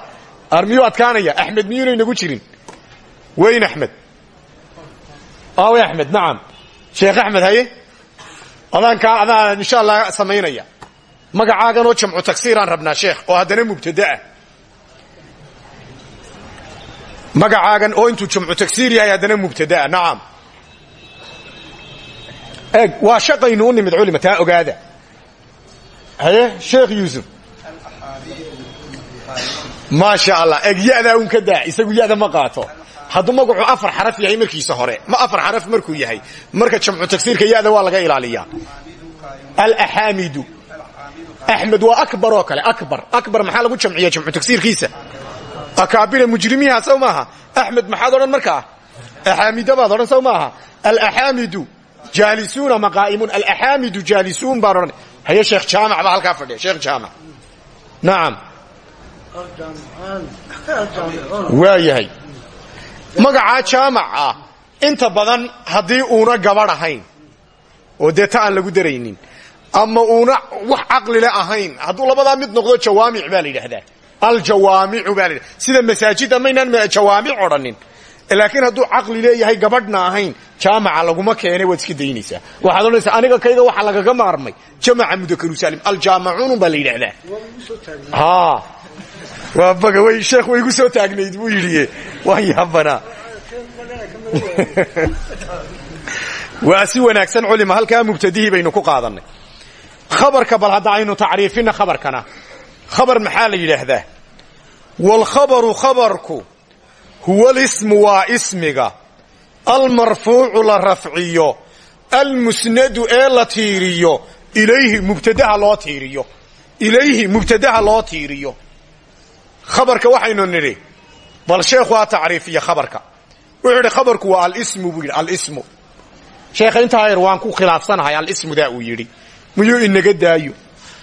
miyuu adkaanaya. Axmed miyuuna inagu jirin? Weyn axmed. Awe axmed nacam sheekh axmed haye magacaagan oo jamcu tagsiiraan rabnaa sheekh oo haddana mubtadaah magacaagan oo intuu jamcu tagsiir yahay haddana mubtadaa nacam eeg waa shaqaynu u nimid culima taa ogaada. Haye sheekh yuusuf. Maasha allah eg yadaa un ka daa isagu yada ma qaato. Hadduu magacu afar xaraf yahay markiisa hore ma afar xaraf markuu yahay marka jamcu tagsiirka yada waa laga ilaaliyaa. Alaxaamidu axmed waa akbar oo kale akbar akbar maxaa lagu jamciya jamcu tagsiirkiisa akaabira mujrimiha sow maaha axmed maxaad odhan markaa axaamida baad odhan sow maaha alaxaamidu jaalisuuna maqaa'imuun alaxaamidu jaalisuun baan odhan haye sheekh jaamac baa halkaa fadhiya sheekh jaamac nacam waa yahay magacaa jaamac ah inta ama uuna wax caqlile ahayn hadduu labadaa mid noqdo jawaamic baa la yidhaahdaa. Aljawaamicu baa la yidhahda sida masaajida maynaan jawaamic odhanin. Laakiin hadduu caqli leeyahay gabadhna ahayn jaamaca laguma keene waad iska daynaysaa. Waxaad odhanaysaa aniga kayga waxaa lagaga maarmay. Jamaca mudakaru saalim aljaamacuun baa la yidhaahdaa. Waa baga way sheekh way igu soo taagnayd buu yidhi. Waan yaabanaa (laughs) waa si wanaagsan culima halkaa mubtadihii baynu ku qaadanay khabarka bal hadda aynu tacriifina khabarkana. Khabar maxaa la yidhaahdaa? Waalkhabaru khabarku huwa alismu waa ismiga. Almarfuucu la rafciyo. Almusnadu ee la tiiriyo. Ilayhi mubtadaha loo tiiriyo. Ilayhi mubtadaha loo tiiriyo. Khabarka waxaynu nidhi bal sheekhu ha tacriifiya khabarka. Wuxuu yidhi khabarku waa alismu buu yidhi alismu. Sheekha intaa yar waan ku khilaafsanahay alismudaa uu yidhi miyuu inaga daayo?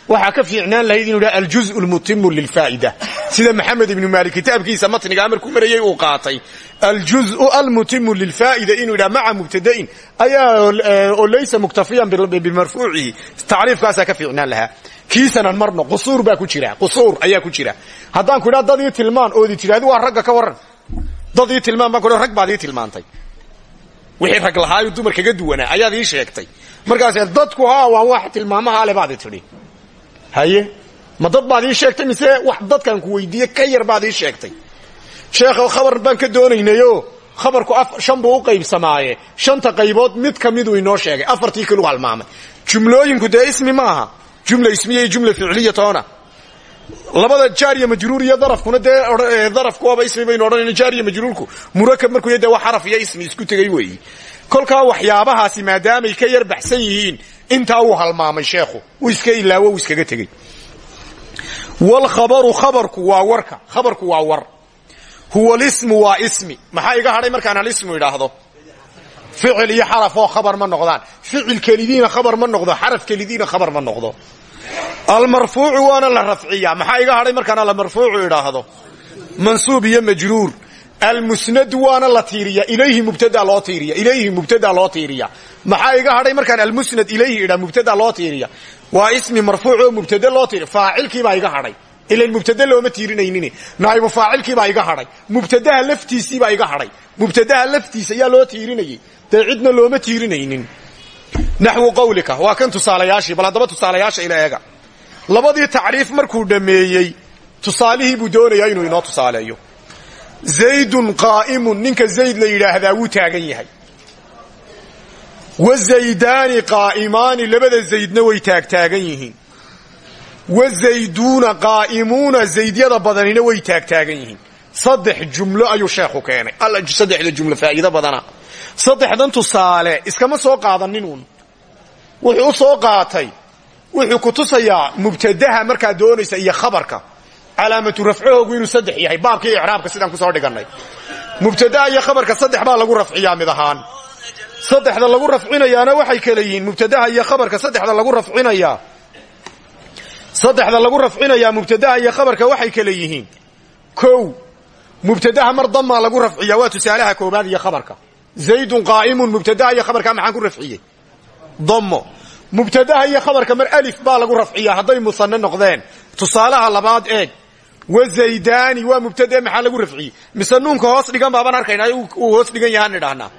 Waxaa ka fiicnaan lahayd inuu yidhaha aljuzu lmutimu lilfaa'ida sida maxamed ibnu maalik kitaabkiisa matnigaa markuu marayey uu qaatay. Aljuzu almutimu lilfaa'ida inuu yidhaha maca mubtada'in. Ayaa oo laysa muktafiyan bimarfuucihi. Tacriifkaasaa ka fiicnaan lahaa. Kiisanan marno qusuur baa ku jira qusuur ayaa ku jira. Haddaan ku idhaha dad ii tilmaan oodi tidhahdi waa ragga ka warran. Dad ii tilmaan baan ku rag baad ii tilmaantay. Wixii rag lahaayo dumar kaga duwanaa ayaad ii sheegtay markaas dadku haa waa wax tilmaamaha ale baad i haye? Ma dad baad ii sheegtay mise wax dadkan ku weydiiye ka yar baad ii sheegtay? Sheekhow khabar baan ka doonaynayo khabarku shan buu qaybsamaaye. Shanta qaybood mid ka miduu inoo sheegay. Afartii kalu halmaamay jumlooyinku dee ismi maaha. Jumla ismiya jumla ficliya toona. Labada jaariya majruur iyo darafkuna dee darafkuwaba ismi baynu odhanayna jaariya majruurku. Murakab markuu dee wax xaraf iyo ismi isku tegay weeyi kolkaa waxyaabahaasi maadaamay ka yar baxsan yihiin intaa uu halmaamay sheekhu. Uu iska ilaawo uu iskaga tegey. Wlkhabaru khabarku waa warka. Khabarku waa war. Huwa lismu waa ismi. Maxaa iga hadhay markaan alismu idhaahdo? Ficil iyo xaraf oo khabar ma noqdaan. Ficil kelidiina khabar ma noqdo xaraf kelidiina khabar ma noqdo. Almarfuucu waana la rafciya maxaa iga hadhay markaan almarfuucu idhaahdo? Mansuub iyo majruur almusnadu waana la tiiriya. Ilayhi mubtada loo tiiriya. Ilayhi mubtada loo tiiriya. Maxaa iga hadhay markaan almusnad ilayhi idhaa mubtada loo tiiriya? Waa ismi marfuuc oo mubtade loo tiiriya faacilkiibaa iga hadhay. Ilan mubtade looma tiirinaynin. Naa'ibu faacilkiibaa iga hadhay. Mubtadaha laftiisiibaa iga hadhay. Mubtadaha laftiisa ayaa loo tiirinayay. Dee cidna looma tiirinaynin. Naxwu qawlika. Waa kan tusaalayaashii. Bal haddaba tusaalayaasha ila eega. Labadii tacriif markuu dhammeeyey tusaalihii buu doonayaa inuu inoo tusaaleeyo zaydun qaa'imun ninka zayd la yidhaahdaa wuu taagan yahay. Wa zaydaani qaa'imaani labada zaydna way taagtaagan yihiin. Wa zayduuna qaa'imuuna zaydyada badanina way taagtaagan yihiin. Saddex jumlo ayuu sheekhu keenay. Saddexda jumlo faa'iido badana. Saddexdan tusaale iskama soo qaadaninun wuxuu u soo qaatay. Wuxuu ku tusayaa mubtadaha markaad doonaysa iyo khabarka calaamatu rafcahoogu inuu saddex yahay. Baabkii icraabka sidaan ku soo dhigannay. Mubtadaha iyo khabarka saddex baa lagu rafciyaa mid ahaan. Lagu rafcinayaana waxay kale yihiin mubtadaha iyo khabarka saddexda lagu rafcinayaa. Saddexda lagu rafcinayaa mubtadaha iyo khabarka waxay kale yihiin. Kow mubtadaha mar damaa lagu rafciyaa waa tusaalaha koobaad iyo khabarka. Zaydun qaa'imun mubtadaha iyo khabarka maxaan ku rafciyey? Damo mubtadaha iyo khabarka mar alif baa lagu rafciyaa hadday musanne noqdeen. Tusaalaha labaad eeg wa zaydaani waa mubtade maxaa lagu rafciyey mise nuunka hoos dhigan baabaan arkaynaa uu hoos dhigan yahaan idhahnaa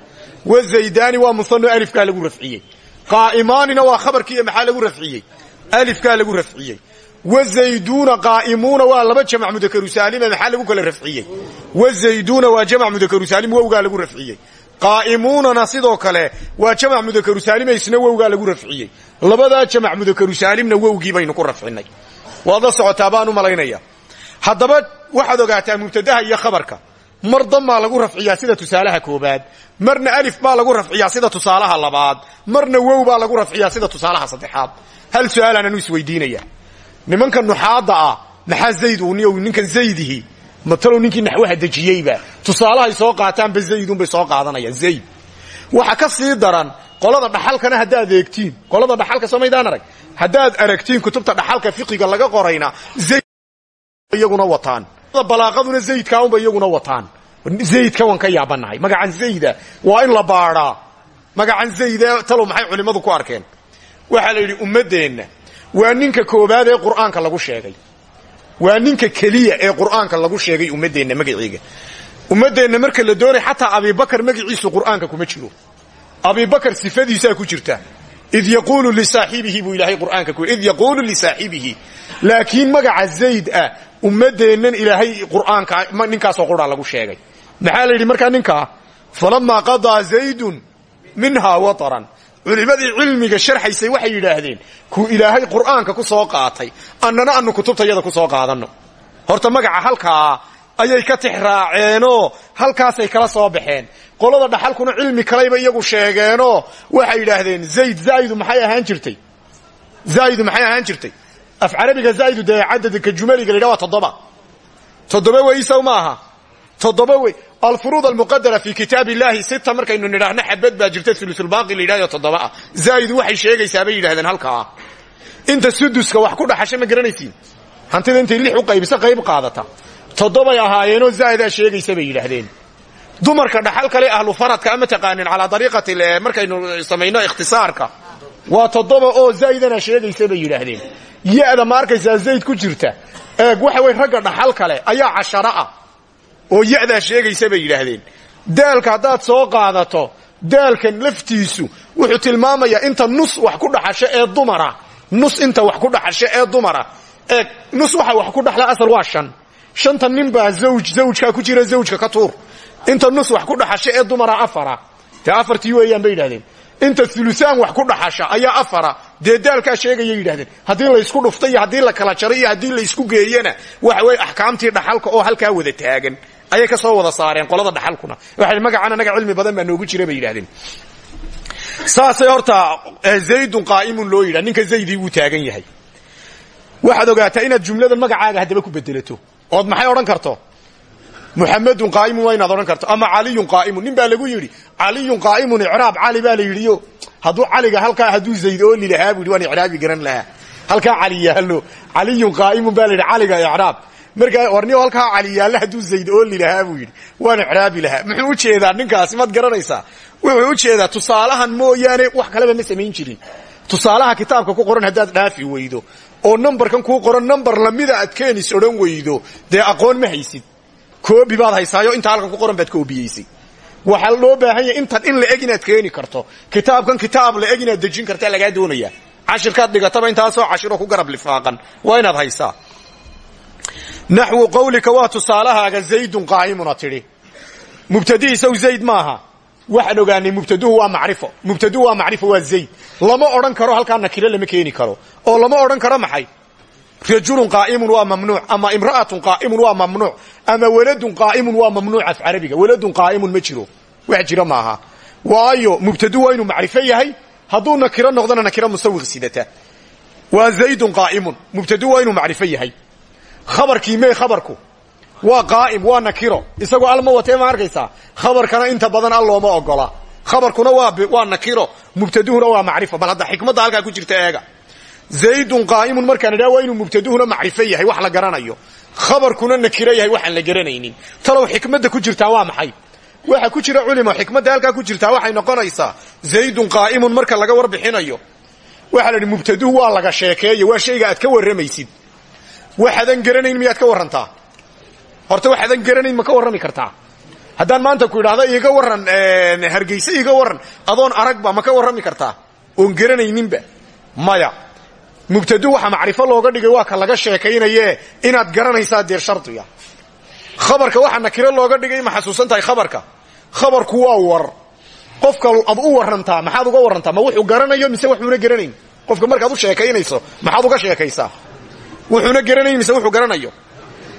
wa zaydaani waa musano alifkaa lagu rafciyey qaa'imaanina waa khabarkiiyo maxaa lagu rafciyey alifkaa lagu rafciyey wa zayduuna qaa'imuuna waa laba jamc mudakaru saalima maxaa lagu kala rafciyey wa zayduuna waa jamc mudakaru saalim wowgaa lagu rafciyey qaa'imuunana sidoo kale waa jamc mudakaru saalima isna wowgaa lagu rafciyey labadaa jamc mudakaru saalimna wowgii baynu ku rafcinay waad la socotaa baan u malaynaya haddaba waxaad ogaataa mubtadaha iyo khabarka. Mar damaa lagu rafciyaa sida tusaalaha koobaad marna alif baa lagu rafciyaa sida tusaalaha labaad. Marna wow baa lagu rafciyaa sida tusaalaha saddexaad. Hal su'aalaan anu isweydiinaya. Nimanka nuxaadda ah maxaa zayd uu ninkan zaydihi matalow ninkii naxwaha dejiyeyba tusaalahay soo qaataanba zaydunbay soo qaadanayaan zayd. Waxa ka sii daran qolada dhaxalkana haddaad eegtiin. Qolada dhaxalka samaydaan arag. Haddaad aragtiin kutubta dhaxalka fiqiga laga qorayna iyaguna wataan. Balaaqaduna zaydkaa unba iyaguna wataan. Zaydka waan ka yaabanahay. Magacan zayda waa in la baadhaa magacan zayde talow maxay culimmadu ku arkeen? Waxaa la yidhi ummaddeenna waa ninka koobaad ee qur'aanka lagu sheegay. Waa ninka keliya ee qur'aanka lagu sheegay ummaddeenna magaciiga ummaddeenna marka la doonay xataa abibakar magaciisu qur'aanka kuma jiro. Abibakar sifadiisaa ku jirta. Id yaquulu lisaaxibihi buu ilaahay qur'aanka ku id yaquulu lisaaxibihi laakiin ummaddeennan ilaahay qur'aanka ninkaasoo qura lagu sheegay. Maxaa la yidhi markaa ninkaa falamaa qadaa zaydun minhaa wataran. Culimmadii cilmiga sharxaysay waxay yidhaahdeen kuu ilaahay qur'aanka ku soo qaatay annana anu kutubtayada ku soo qaadanno. Horta magaca halkaa ayay ka tix raaceenoo halkaasay kala soo baxeen. Qolada dhaxalkuna cilmi kalayba iyagu sheegeenoo waxay yidhaahdeen zayd zaa'idu maxay ahaan jirtay? Zaa'idu maxay ahaan jirtay af carabiga zaa'idu dee cadadka jumaliga la yidhaha waa toddoba. toddoba weysow maaha. toddoba wey alfuruud almuqadara fi kitaab illahi sita markaynu nidhaahno xabad baa jirta ulusulbaaqi la yidhahdo toddoba ah. zaa'idu waxay sheegaysaa bay halkaa. inta suduska wax ku dhaxasha ma garanaysiin hantida intay lix u qaybisa qayb qaadata. toddobay ahaayeenoo zaa'idaa sheegaysa bay yidhaahdeen. dumarka dhaxal kale ahlu faradka ama taqaanin calaa dariiqati markaynu samayno ikhtisaarka waa toddoba oo zaa'idana sheegaysa bay yidhaahdeen. Ya-da zayd ku jirta. Eeg waxa wey ragga dhaxal kale ayaa cashara ah. Oo ya-daa sheegaysa bay yidhaahdeen. Daalka haddaad soo qaadato daalkan laftiisu wuxuu tilmaamayaa inta nus wax ku dhaxasho ee dumara. Nus inta wax ku dhaxasho ee dumara. Eeg nus waxa wax ku dhaxla asal waa shan. Shanta nin baa zawj zawjkaa ku jira zawjka ka inta nus wax ku dhaxasho ee dumara afara. Dee afartii weeyaan bay yidhahdeen inta ulusaan wax ku dhaxasha ayaa afara. Dee daalkaa sheegayay yidhahdeen haddii laysku dhufta iyo haddii la kala jaray iyo haddii laysku geeyana waxa weye axkaamtii dhaxalka oo halkaa wada taagan. Ayay ka soo wada saareen qolada dhaxalkuna. Waxay magacaan anaga cilmi badan baa noogu jira bay saasay horta zaydun qaa'imun loo yidhah ninka zaydii wuu taagan yahay. Waxaad ogaataa inaad jumladan magacaaga haddaba ku bedelato. Ood maxay odhan karto muxamedun qaa'imun waa inaad odhan karto ama caliyun qaa'imun. Nin baa lagu yidhi caliyun qaa'imun icraab cali baa la yidhiyo hadduu caliga halkaa hadduu zayd ooli lahaa buu yidhi waan icraabi garan lahaa. Halkaa cali yaallo caliyun qaa'imun baa la yidhi caliga icraab. Markaa warniyo halkaa cali yaallo hadduu zayd ooli lahaa buu yidhi waan icraabi lahaa. Muxuu u jeedaa ninkaasi maad garanaysaa. Wuxuu u jeedaa tusaalahan mooyaane wax kaleba ma samayn jirin. Tusaalaha kitaabka ku qoran haddaad dhaafi weydo oo nambarkan kuu qoran nambar lamida aad keenis odhan weydo koobi baad haysaayo inta halkan ku qoran baad koobiyeysay waxaa loo baahan yahay intan in la eg inaad keeni karto. Kitaabkan kitaab la eg inaad dejin kartaa lagaa doonaya cashirkaad dhigataba intaasoo cashiro ku garab lifaaqan. Waa inaad haysaa. Naxwu qawlika waa tusaalahaaga zaydun qaa'imuna tidhi. Mubtadihiisaw zayd maaha waxaan ogaanay mubtaduhu waa macrifo. Mubtaduhu waa macrifo waa zayd. Lama odhan karo halkaa nakiro lama keeni karo. Oo lama odhan karo maxay rajulun qaa'imun waa mamnuuc ama imra'atun qaa'imun waa mamnuuc ama waladun qaa'imun waa mamnuuc af carabiga waladun qaa'imun ma jiro. Wax jiro maaha. Waayo mubtadu waa inuu macrifo yahay hadduu nakiro noqdona nakiro musawiq sidata waa zaydun qaa'imun. Mubtadu waa inuu macrifo yahay. Khabarkii mee khabarku? Waa qaa'im waa nakiro. Isagoo alma watee ma arkaysaa? Khabarkana inta badan al looma ogola. Khabarkuna waa nakiro. Mubtaduhuna waa macrifo zaydun qaa'imun markaan idhaha waa inuu mubtaduhuna macrifo yahay wax la garanayo. Khabarkuna nakiro yahay waxaan la garanaynin. Talow xikmadda ku jirtaa waa maxay? Waxa ku jira culimo xikmadda halkaa ku jirtaa waxay noqonaysaa zaydun qaa'imun marka laga warbixinayo. Waxaa la idhi mubtaduhu waa laga sheekeeyo waa shayga aad ka warramaysid. Waxaadan garanayn miyaad ka warrantaa? Horta waxaadan garanayn ma ka warrami kartaa? Haddaan maanta ku idhaahda iiga warran hargeyse iiga warran adoon aragba ma ka warrami kartaa? Oon garanayninba maya mubtadu waxa macrifo looga dhigay waa ka laga sheekaynaye inaad garanaysaa deer shardiga. Khabarka waxa nakiro looga dhigay ma xasuusan tahay khabarka. Khabarku waa war. Qofka ad u warantaa maxaad uga warantaa ma wuxuu garanayo mise wuxuuna garanayn? Qofka markaad u sheekaynayso maxaad uga sheekaysaa? Wuxuuna garanayn mise wuxuu garanayo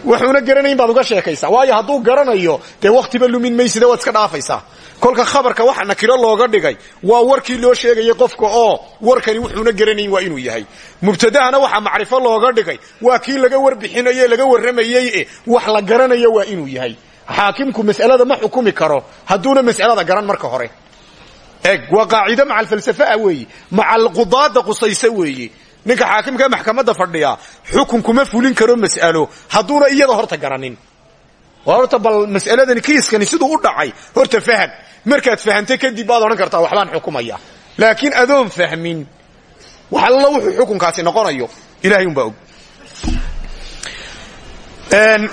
wuxuuna garanayn baad uga sheekaysaa. Waayo hadduu garanayo dee wakhtiba lumin maysida waad iska dhaafaysaa. Kolka khabarka waxa nakiro looga dhigay waa warkii loo sheegayay qofka oo warkani wuxuuna garanayn waa inuu yahay. Mubtadahana waxa macrifo looga dhigay waa kii laga warbixinaye laga warramayey wax la garanayo waa inuu yahay. Xaakimku mas'alada ma xukumi karo hadduuna mas'alada garan marka hore. Eg waa qaacido maca alfalsafaa weeye maca alqudaada qusayse weeye ninka xaakimka maxkamadda fadhiya xukunkuma fulin karo mas'alo. Hadduuna iyada horta garanin. Horta bal mas'aladani kiiskani siduu u dhacay. Horta faham. Markaad fahamtay kadib baad odhan kartaa waxbaan xukumaya. Laakiin adoon fahmin wax alla wuxuu xukunkaasi noqonayo. Ilahay umbaa og.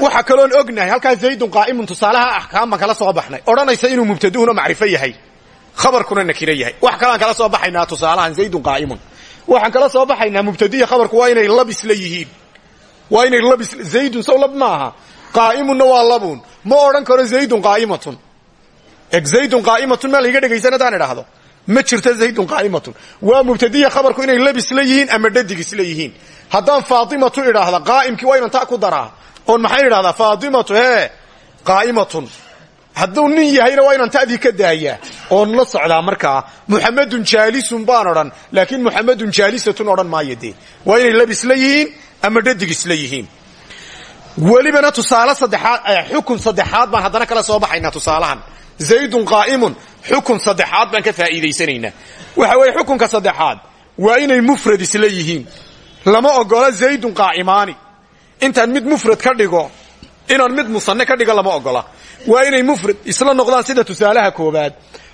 Waxaa kaloon ognahay halkaa zaydun qaa'imun tusaalaha axkaam baan kala soo baxnay. Odhanaysa inuu mubtaduhuna macrifo yahay. Khabarkuna nakiro yahay. Wax kalaan kala soo baxaynaa tusaalahan zaydun qaa'imun waxaan kala soo baxaynaa mubtadiya khabarku waa inay lab isla yihiin. Waa inay lab zaydun sow lab maaha. Qaa'imunna waa labun ma odhan karo zaydun qaa'imatun. Eg zaydun qaa'imatun maa laiga dhegaysan haddaan idhaahdo? Ma jirto zaydun qaa'imatun. Waa mubtadiya khabarku inay lab isla yihiin ama dhadig isla yihiin? Haddaan faatimatu idhaahda qaa'imkii waa inan ta ku daraa. Oon maxayn idhahdaa faatimatu hee qaa'imatun hadduu nin yahayna waa inaan ta'dii ka daayaa. Oon la socdaa markaa muxamedun jaalisun baan odhan laakiin muxamedun jaalisatun odhan maayo dee. Waa inay lab isla yihiin ama dhadig isla yihiin? Welibana tusaale saddexaad xukun saddexaad baan haddana kala soo baxaynaa tusaalahan. Zaydun qaa'imun xukun saddexaad baan ka faa'iidaysanaynaa. Waxa weeye xukunka saddexaad waa inay mufrad isla lama ogola zaydun qaa'imaani. Intaan mid mufrad ka dhigo inaan mid musanne ka dhigo lama ogola waa inay mufrad isla noqdaan sida tusaalaha koobaad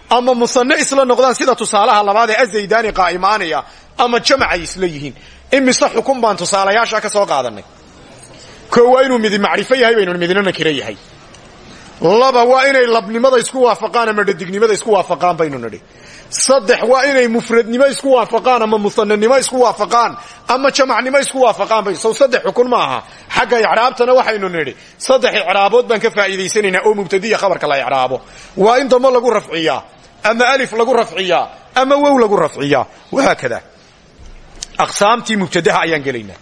ama musanne isla noqdaan sida tusaalaha labaad ee azaydaani qaa'imaaniya ama jamacay isla yihiin. Imise xukun baan tusaalayaasha ka soo qaadanay. Koo waa inuu midi macrifo yahay baynu midina nakiro yahay. Laba waa inay labnimada isku waafaqaan ama dhadignimada isku waafaqaan baynu nidhi saddex waa inay mufradnimo isku waafaqaan ama musananimo isku waafaqaan ama jamacnimo isku waafaqaan bay. Sow saddex xukun ma aha. Xagga icraabtana waxaynu nidhi saddex icraabood baan ka faa'iidaysanaynaa oo mubtadiya khabarka la icraabo. Waa in damo lagu rafciyaa ama alif lagu rafciyaa ama wow lagu rafciyaa. Wahaakada aqsaamtii mubtadaha ayaan gelaynaa.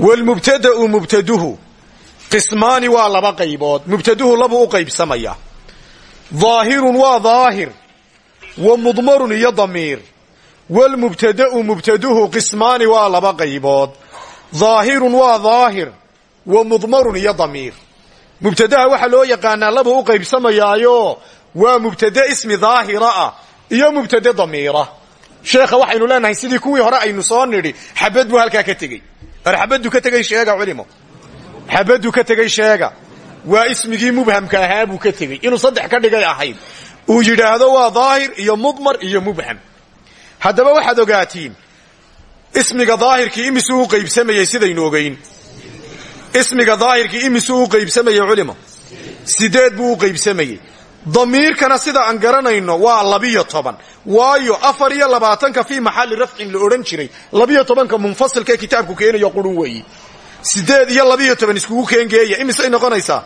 Wlmubtada'u mubtaduhu. Qismaani waa laba qaybood. Mubtaduhu labuu u qaybsamaya. Daahirun waa wa mudmarun iyo damiir. Wlmubtada'u mubtaduhu qismaani waa laba qaybood. Daahirun waa daahir wa mudmarun iyo damiir. Mubtadaha waxaa loo yaqaanaa labuu u qaybsamayaayo waa mubtade ismi daahira ah iyo mubtade damiira. Sheekha waxaynu leenahay sidii kuwii hore aynu soo nidhi xabad buu halkaa ka tegey. Ar xabaddu ka tegey sheega culimo. Xabaddu ka tegey sheega. Waa ismigii mubhamka ahaa buu ka tegey. Inuu saddex ka dhigay ahayd uu yidhaahdo waa daahir iyo mudmar iyo mubham. Haddaba waxaad ogaatiin ismiga daahirkii imisuu u qaybsamayey sidaynu ogeyn. Ismiga daahirkii imisuu u qaybsamayey culimo sideed buu u qaybsamayey damiirkana sida aan garanayno waa labiyo toban waayo afar iyo labaatanka fii maxalli rafcin la odhan jiray. Labiyo tobanka munfasilka ee kitaabku keenayo qurun weeyi. Sideed iyo labiyo toban iskugu keengeeya imisay noqonaysaa?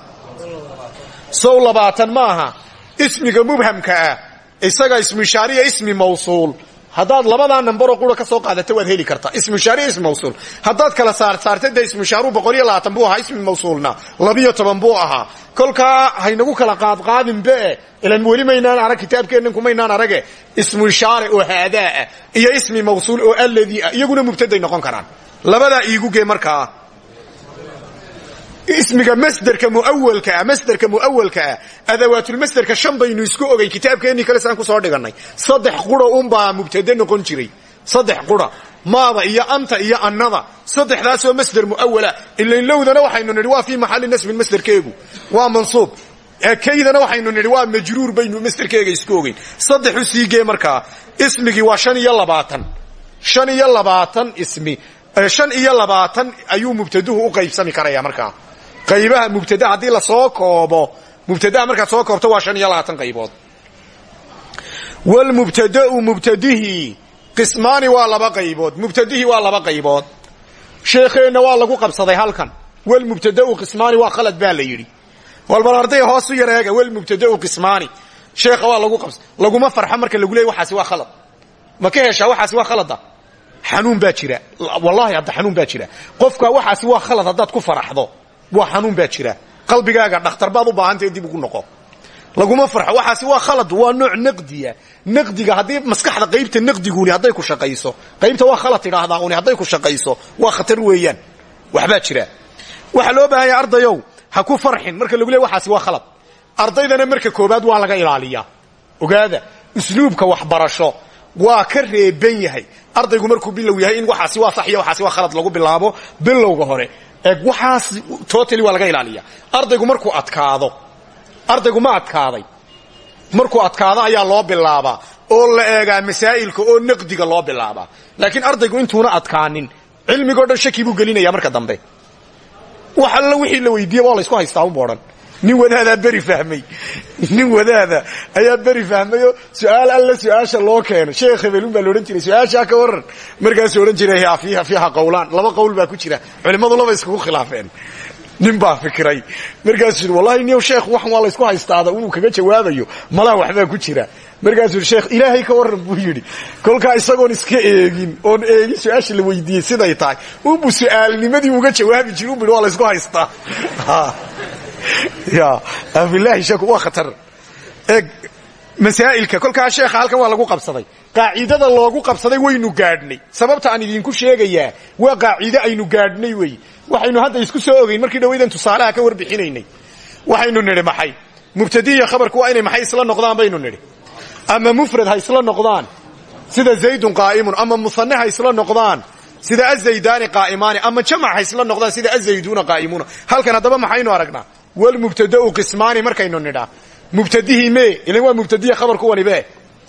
Sow labaatan ma ismiga mubhamka ah isaga ismishaariya ismi mawsuul. Haddaad labadaa nambaroo qura ka soo qaadata waad heli kartaa ismishaariya ismi mawsuul. Haddaad kala saarsaarta dee ismishaaru boqol iyo labaatan buu ahaa ismi mawsuulna labiyo toban buu ahaa. Kolkaa haynagu kala qaadqaadinbe ilan weli maynaan arag kitaabkeennan kumaynaan arage ismishaare oo haadaa ah iyo ismi mawsuul oo alladii ah iyaguna mubtaday noqon karaan. Labadaa iigu gee markaa ismiga masderka muawalka ah masderka muawalka ah. Adawaatulmasderka shan baynu isku ogeyn kitaabkeennii kale saan ku soo dhigannay. Saddex qura unbaa mubtade noqon jiray. Saddex qura. Maada iyo anta iyo annada. Saddexdaasoo masder muawala ilaynlowdana waxaynu nidhi waa fii maxalli nasbin masderkeegu waa mansuub. Kaydana waxaynu nidhi waa majruur baynu masderkeega isku ogeyn saddexu siigee markaa. Ismigii waa shan iyo labaatan. Shan iyo labaatan ismi. Shan iyo labaatan ayuu mubtaduhu u qaybsami karaya markaa qaybaha mubtada haddii la soo koobo mubtadaha markaad soo koobto waa shan iyo labaatan qaybood. Wlmubtadau mubtadihii qismaani waa laba qaybood mubtadihii waa laba qaybood. Sheekheenna waa lagu qabsaday halkan. Wlmubtadau qismaani waa khalad baa la yidhi. Walbal arday hoos u yar eega wlmubtadau qismaani. Sheekha waa lagu qabsa laguma farxo marka lagu leey waxaasi waa khalad. Ma ka heshaa waxaasi waa khalada xanuun baa jira. Wallahi hadda xanuun baa jira. Qofka waxaasi waa khalad haddaad ku faraxdo waa xanuun baa jira. Qalbigaaga dhakhtar baad u baahantae dib ugu noqo. Laguma farxo waxaasi waa khalad waa nooc naqdiya. Naqdiga haddii maskaxda qaybta naqdiguni hadday ku shaqayso qaybta waa khalad tidhaahdaa uni hadday ku shaqayso waa khatar weeyaan. Waxbaa jira. Waxaa loo baahan yahay ha ku farxin. Marka lagu leey waxaasi waa khalad. Ardaydana marka koobaad waa laga ilaaliyaa ogaada usluubka waxbarasho waa ka reeban yahay. Ardaygu markuu bilow yahay in waxaasi waa sax iyo waxaasi waa khalad lagu bilaabo bilowga hore eeg waxaas totally waa laga ilaaliya ardaygu markuu adkaado ardaygu ma adkaaday. Markuu adkaado ayaa loo bilaabaa. Oo la eegaa masaa'ilka oo naqdiga loo bilaabaa. Laakiin ardaygu intuuna adkaanin cilmigoo dhan shaki buu gelinaya marka dambe. Wax alla wixii la weydiiye waa haystaa unba odhan nin wadaadaa beri fahmay. Nin wadaada ayaa beri fahmayoo su'aal alla su'aasha loo keeno. Sheekh hebelun baa laodhan jiray su'aashaa ka waran markaasuu odhan jiray fiiha fiiha qawlaan. Laba qowl baa ku jira. Culimmadu laba iskugu khilaafeen. Nin baa fikiray markaasuu yidhi wallahi niyow sheekh waxan waa laysku haystaada inuu kaga jawaabayo. Malaha waxbaa ku jira. Markaasuu yidhi sheekh ilaahay ka warran buu yidhi. Kolkaa isagoon iska eegin oon eegin su'aasha la weydiiyey siday tahay. Unbu su'aalnimadii uga jawaabi jiri unbu yidhi waa laysku haystaa (laughs) (laughs) ya bilahi shaku waa khatar. Eeg masaa'ilka kolkaa sheekha halkan waa lagu qabsaday. Qaacidada loogu qabsaday waynu gaadhnay. Sababta aan idinku sheegayaa waa qaacido aynu gaadhnay wey. Waxaynu hadda isku soo ogeyn markii dhawaydan tusaalaha ka warbixinaynay. Waxaynu nidhi maxay? Mubtadiya khabarku waa inay maxay isla noqdaan? baynu nidhi. Ama mufrad ha isla noqdaan? Sida zaydun qaa'imun ama musanne ha isla noqdaan? Sida azaydaani qaa'imaani ama jamac ha isla noqdaan? Sida azayduuna qaa'imuuna. Halkan haddaba maxaynu aragnaa walmubtadau qismaani markaynu nidhaa mubtadihii me ilan waa mubtadiya khabarku wanibe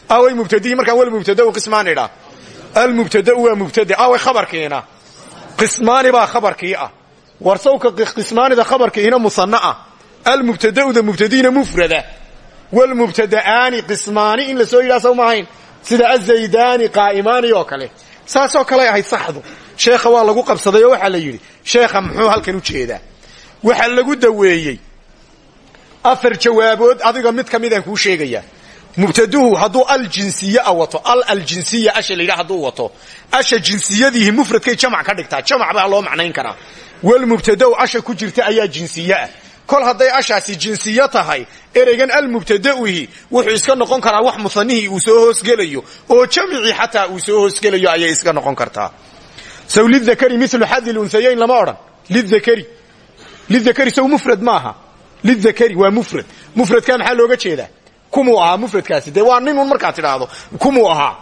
away mubtadihii markaan walmubtadau qismaan idhaa almubtadau waa mubtade away khabarkiina. Qismaani baa khabarkii ah. Warsawka qismaanida khabarkiina musanna ah almubtadauda mubtadiina mufrada. Walmubtada'aani qismaani in la soo yidhaha saw maahayn sida azaydaani qaa'imaani oo kale. Saasoo kale ahayd saxdu. Sheekha waa lagu qabsaday oo waxaa la yidhi sheekha muxuu halkan u jeedaa waxaa lagu daweeyey. Afar jawaabood adiga mid ka midaan kuu sheegayaa mubtaduhu hadduu aljinsiya wato al aljinsiya asha layidhaha hadduu wato asha jinsiyadiihi mufradkay jamac ka dhigtaa jamac baa loo macnayn karaa. Walmubtadau asha ku jirta ayaa jinsiye ah. Kol hadday ashaasi jinsiyo tahay ereygan almubtadauhi wuxuu iska noqon karaa wax musanihii uu soo hoosgelayo oo jamicii xataa uu soo hoosgelayo ayay iska noqon kartaa. Saw lidakari milu xadi lunhayayn lama odhan. Lidakari lidakari saw mufrad maaha lidakari waa mufrad mufradkaa maxaa looga jeedaa kumuu ahaa mufradkaasi dee waa ninun markaad tidhaahdo kumuu ahaa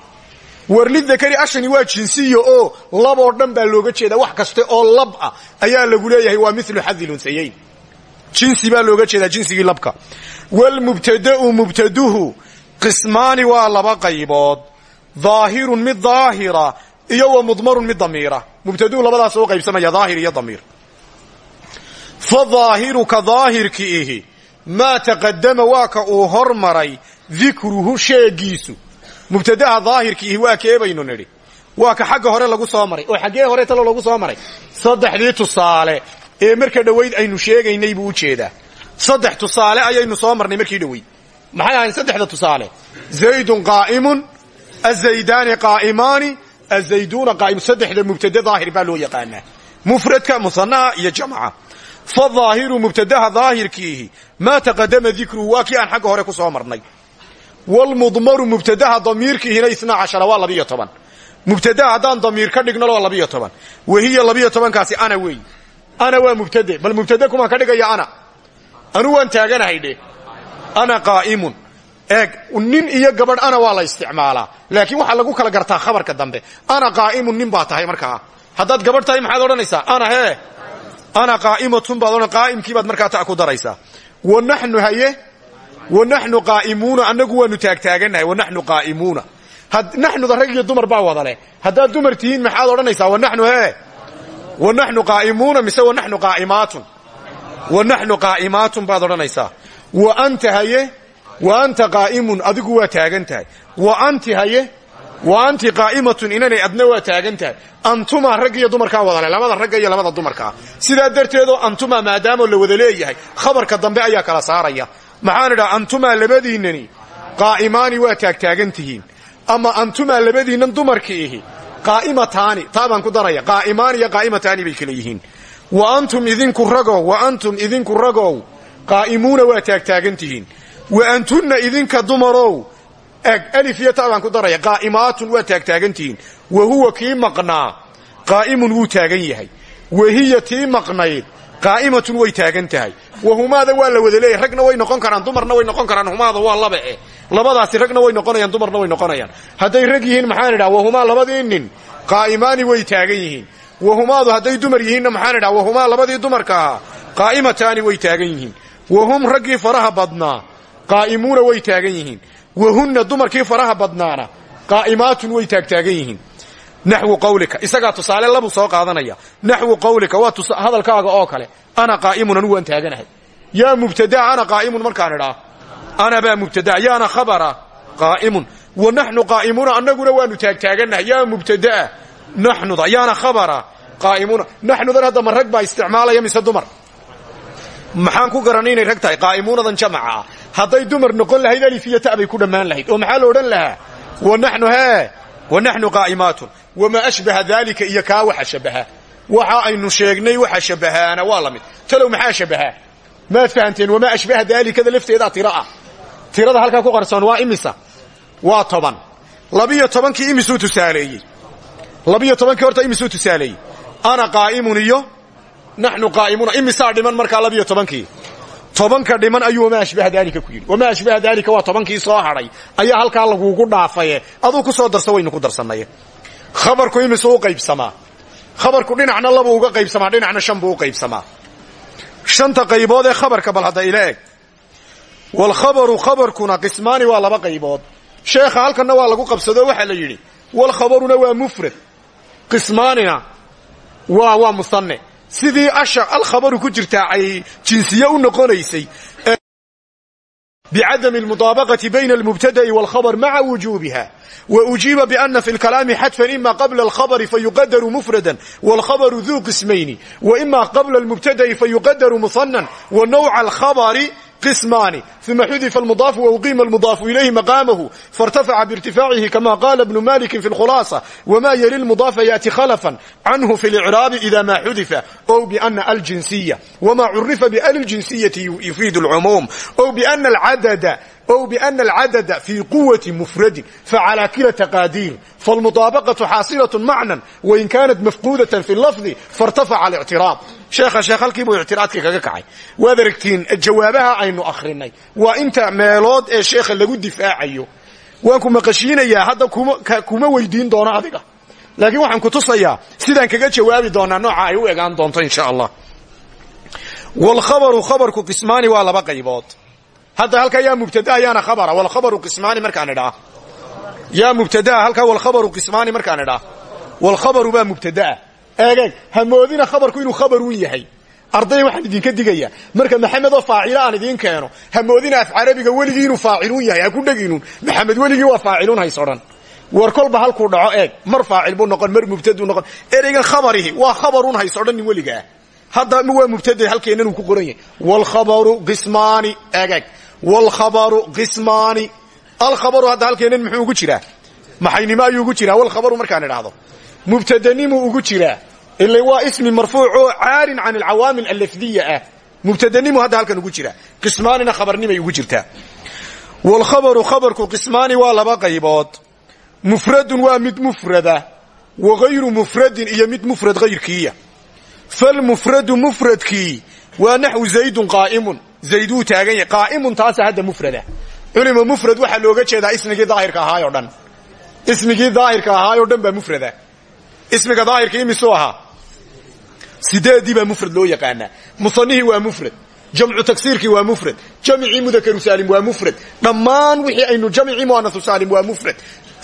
war lidakari ashani waa jinsiya oo laboo dhan baa looga jeedaa wax kaste oo lab ah ayaa lagu leeyahay waa milu xadi lunhayayn jinsi baa looga jeedaa jinsigii labka wlmubtadau mubtaduhu qismaani waa laba qaybood daahirun mid daahira iyo wa mudmarun mid damiira mubtaduhu labadaas u qaybsamaya daahir iyo damiir fa daahiru ka daahirki ihi maa taqadama waa ka uu hormaray dikruhu sheegiisu mubtadaha daahirkiihi waa kee baynu nidhi waa ka xagga hore lagu soo maray oo xaggee hore talo lagu soo maray saddexdii tusaale ee marka dhowayd aynu sheegaynay buu u jeedaa saddex tusaale ayaynu soo marnay markii dhoweyd maxay ahayn saddexda tusaale zaydun qaa'imun azaydaani qaa'imaani azayduuna qaa'im saddexda mubtade daahir fadaahiru mubtadaha daahirkiihi maa taqadama dikruhu waa kii aan xagga hore ku soo marnay wlmudmaru mubtadaha damiirkiihina isna cashara waa labiyo toban mubtadaha haddaan damiir ka dhigno waa labiyo toban wahiya labiyo tobankaasi ana weey ana waa mubtade bal mubtade kumaan ka dhigaya ana anu waan taaganahay dhe ana qaa'imun eeg nin iyo gabadh ana waa la isticmaalaa laakiin waxaa lagu kala gartaa khabarka dambe ana qaa'imun nin baa tahay markaa haddaad ana qaa'imatun baad odhan qaa'imkii markaa ta ku daraysaa wa naxnu haye wa naxnu qaa'imuuna annagu waanu taagtaagannahay wa naxnu qaa'imuuna naxnuda rag iyo dumar baa wada leh. Haddaad dumar tihiin maxaad odhanaysaa wa naxnu hee wa naxnu qaa'imuuna mise wa naxnu qaa'imaatun? Wa naxnu qaa'imaatun baad odhanaysaa. Wa anta haye wa anta qaa'imun adigu waa taagan tahay. Wa anti haye wa anti qaa'imatun inanay adna waa taagan tahay antuma rag iyo dumarkaa wada leh labada ragga iyo labada dumarkaa sidaa darteedoo antuma maadaamoo la wada leeyahay khabarka dambe ayaa kala saaraya. Maxaan idhaha antumaa labadiinani qaa'imaani waa taagtaagan tihiin ama antumaa labadiinnan dumarki ihi qaa'imataani taa baan ku daraya qaa'imaani iyo qaa'imataani bay kala yihiin. Wa antum idinku ragow wa antum idinku ragow waa taagtaagan wa antunna idinka dumarow eg iyo taa baan ku daraya qaa'imaatun waa taagtaagan tihiin wa huwa kii maqnaa qaa'imun wuu taagan yahay. Wa hiya tii maqnayd qaa'imatun way taagan tahay. Wa humaada waa la wada leeyahy ragna way noqon karaan dumarna way noqon karaan humaada waa laba eh labadaasi ragna way noqonayaan dumarna way noqonayaan. Hadday rag yihiin maxaan idhaha wahumaa labadii nin. Qaa'imaani way taagan yihiin. Wahumaadu hadday dumar yihiinna maxaan idhaha wahumaa labadii dumarka ahaa. Qaa'imataani way taagan yihiin. Wahum raggii faraha badnaa qaa'imuuna way taagan yihiin wahunna dumarkii faraha badnaana qaa'imaatun way taagtaagan yihiin naxwu qawlika isagaa tusaale labuu soo qaadanaya naxwu qawlika waa hadalkaaga oo kale ana qaa'imun anugu waan taaganahay yaa mubtadaa ana qaa'imun markaan idhaa ana baa mubtadaa yaana khabara qaa'imun wa naxnu qaa'imuuna annaguna waanu taagtaagannahay yaa mubtadaa naxnuda yaana khabara qaa'imuuna naxnudan hadda ma rag baa isticmaalaya mise dumar maxaan ku garanay inay rag tahay? Qaa'imuunadan jamaca. Ah hadday dumar noqon lahayd alif iyo ta ku dhammaan lahayd. Oo maxaa la odhan lahaa? Wa naxnu hee wa naxnu qaa'imaatun. Wamaa ashbaha daalika iyo kaa waxa shabaha. Aynu sheegnay waxa shabahaana waa la mid. Talow maxaa shabahaa maad fahamteen wamaa ashbaha daalikada lafteedaa tiro ah tirada halkaa ku qarsoon waa imisa? Waa toban. Labiyo tobankii imisuu tusaaleeyey? Labiyo tobankii horta imisuu tusaaleeyey? Ana qaa'imun iyo naxnu qaa'imuuna imisaa dhiman markaa labiyo tobankii tobanka dhiman ayuu wamaa ashbaha daalika ku yidhi wamaa ashbaha daalika waa tobankii soo hadhay ayaa halkaa laguugu dhaafaye aduu ku soo darsa waynu ku darsannaye khabarku imisuu u qaybsamaa khabarku dhinacna labuu uga qaybsamaa dhinacna shan buu u qaybsamaa shanta qaybood ee khabarka bal hadda ila eg walkhabaru khabarkuna qismaani waa laba qaybood sheekha halkanna waa lagu qabsado waxaa la yidhi walkhabaruna waa mufrad qismaanina waa waa musanne sidii asha alkhabaru ku jirtaa ay jinsiye u noqonaysay bicadami almudaabaqati bayna almubtada'i walkhabar maca wujuubiha وأجيب بأن في الكلام حدفا إما قبل الخبر فيقدر مفردا والخبر ذو قسمين وإما قبل المبتدا فيقدر مصنا ونوع qismaani uma xudifa almudaafu wauqiima almudaafu ilayhi maqaamahu fairtafaca biirtifaacihi kama qaala bnu maliki fi lkhulaasa wma yeli lmudaafa yaati khalafan canhu fi licraabi ida ma xudifa ow biana aljinsiya wma curifa biljinsiyatii yufiidu lcumuum ow biana alcadada بأن العدد أو بأن العدد في قوة مفرد فعلى كلا تقادير فالمطابقة حاصلة معنى وإن كانت مفقودة في اللفظ فارتفع الاعتراض sheekha sheekhalkiibuu ictiraadkii kaga kacay waad aragtiin jawaabaha aynu akhrinay waa inta meelood ee sheekha lagu difaacayo waan ku maqashiinayaa hadda kuma weydiin doono adiga laakiin waxaan ku tusayaa sidaan kaga jawaabi doonaa nooca ay u egaan doonto insha allah walkhabaru khabarku qismaani waa laba qaybood hadda halkaa yaa mubtadaa yaana khabara walkhabaru qismaani markaan idhaa. Yaa mubtadaa halkaa walkhabaru qismaani markaan idhaa. Walkhabaru baa mubtadaa eegeeg hamoodina khabarku inuu khabarun yahay. Arday waxaan idinka digayaa. Marka maxamed oo faacilo aan idiin keeno hamoodina af carabiga weligii inuu faaciluun yahay. Ha ku dheginuun. Maxamed weligii waa faaciluun hays odhan war kolba halkuu dhaco eeg. Mar faacil buu noqon mar mubtaduu noqon. Ereygan khabarihi waa khabaruun hays odhanin weligaa hadda waa mubtade halkeennan uu ku qoran yahay. Wlkhabaru qismaani eegeg wlkhabaru qismaani alkhabaru hadda halkeennan muxuu ugu jiraa maxaynimo ayuu ugu jiraa walkhabaru markaan idhaahdo mubtadanimuu ugu jiraa ila waa ismi marfuuc oo caarin can alcawaamil allafdiya ah mubtadanimu hadda halkan ugu jira qismaanina khabarnimay ugu jirtaa wlkhabaru khabarku qismaani waa laba qaybood mufradun waa mid mufrada wa hayru mufradin iyo mid mufrad hayrkiiya falmufradu mufradkii waa naxwu zaydun qaa'imun zayduu taagan yahay. Qaa'imun taasa hadda mufrada culima mufrad waxaa looga jeedaa ismigii daahirka ahaayoo dhan. Ismigii daahirka ahaayoo dhan baa mufrada ismiga daahirka imisuu ahaa. Sideedii baa mufrad loo yaqaanaa. Musanihii waa mufrad. Jamcu tagsiirkii waa mufrad. Jamcii mudakaru saalim waa mufrad. Dhammaan wixii aynu jamcii muanasu saalim waa mufrad.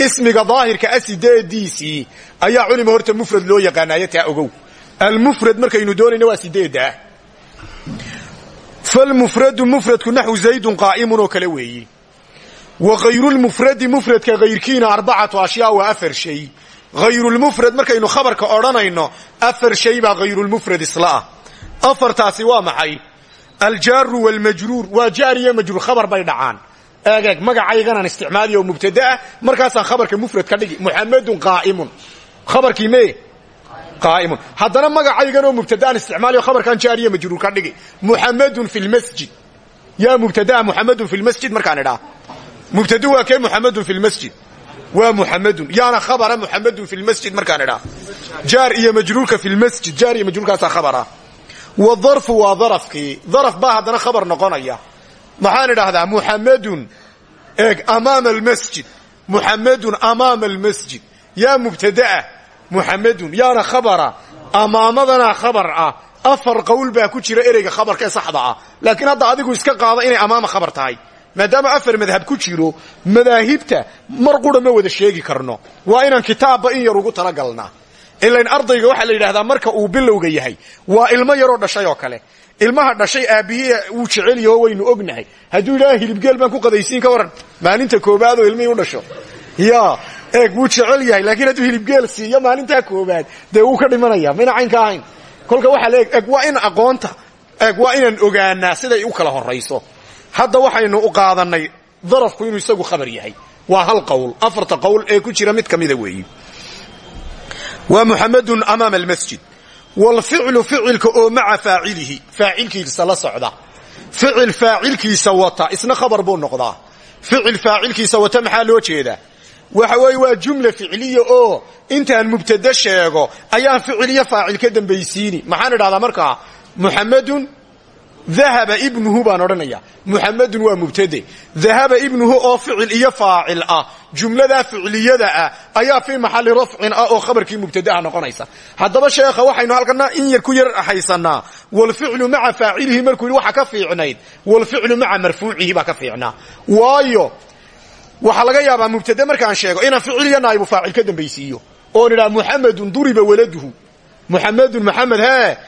Ismiga daahirka a sideediisii ayaa culima horta mufrad loo yaqaanaayo taa ogow. Almufrad markaynu doonayna waa sideedda falmufradu mufradku naxwu zaydun qaa'imun oo kale weeyi wa hayrulmufradi mufradka hayrkiina arbacatu ashyaa waa afar shay hayrulmufrad markaynu khabarka odhanayno afar shay baa hayrulmufrad isla ah afartaasi waa maxay aljaaru waalmajruur waa jaar iyo majruur khabar bay dhacaan eegeeg magacayganaan isticmaaliy oo mubtada ah markaasaan khabarka mufrad ka dhigi qaa'imun haddana magacaygan oo mubtadaan isticmaaliyo khabarkan jaar iyo majruur ka dhigi muxamedun fi lmasjid yaa mubtadaa muxamedun fi lmasjid markaan idhaa mubtadu waa kee muxamedun fi lmasjid waa muxamedun yaana khabara muxamedun fi lmasjid markaan idhaa jaar iyo majruurka fi lmasjid jaar iyo majruurkaasaa khabara wadarfu waa darafkii daraf baa haddana khabar noqonaya maxaan idhaahdaa muxamedun eeg amaama almasjid muxamedun amaama almasjid yaa mubtadaah muxamedun yaana khabara. Amaamadana khabar ah afar qowl baa ku jira ereyga khabarka ee saxda ah. Laakiin hadda adigu iska qaada inay amaama khabar tahay. Maadaama afar madhab ku jiro madaahibta mar qura ma wada sheegi karno. Waa inaan kitaabba in yar ugu talagalnaa ilayn ardayga waxaa la yidhahdaa marka uu bilowga yahay waa ilmo yaroo dhashay oo kale. Ilmaha dhashay aabbihii wuu jecel yaho waynu ognahay. Hadduu yidhaha hilibgeel baan ku qadaysiin ka waran. Maalinta koobaadoo ilmihii u dhasho. Ya eeg wuu jecel yahay laakiin hadduu hilibgeel siiyo maalintaa koobaad dee wuu ka dhimanaya. Mayna caynka ahayn. Kolka waxaa leeg eeg waa in aqoonta eeg waa inaan ogaanaa siday u kala horayso hadda waxaynu u qaadanay darafku inuu isagu khabar yahay. Waa hal qowl afarta qowl ee ku jira mid ka mida weeyi. Waa muxamedun amaama almasjid. Waalficlu ficilka oo maca faacilihi faacilkiisa la socda. Ficil faacilkiisa wata isna khabar buu noqdaa. Ficil faacilkiisa wata maxaa loo jeedaa waxa weeye waa jumla ficliya oo intaan mubtade sheego ayaan ficil iyo faacil ka dambaysiini. Maxaan idhahdaa markaa muxamedun dahaba ibnuhu baan odhanaya. Muxamedun waa mubtade. Dahaba ibnuhu oo ficil iyo faacil ah jumladaa ficliyada ah ayaa fii maxali rafcin ah oo khabarkii mubtadaha noqonaysa. Haddaba sheekha waxaynu halkana in yar ku yar haysanaa walficlu maca faacilihi markuu yidhi waxa ka fiicnayd walficlu maca marfuucihi baa ka fiicnaa. Waayo waxaa laga yaabaa mubtade markaan sheego inaan ficil iyo naa'ibu faacil ka dambaysiiyo. Oon idhaha muxamedun duriba waladuhu. Muxamedun maxamed hee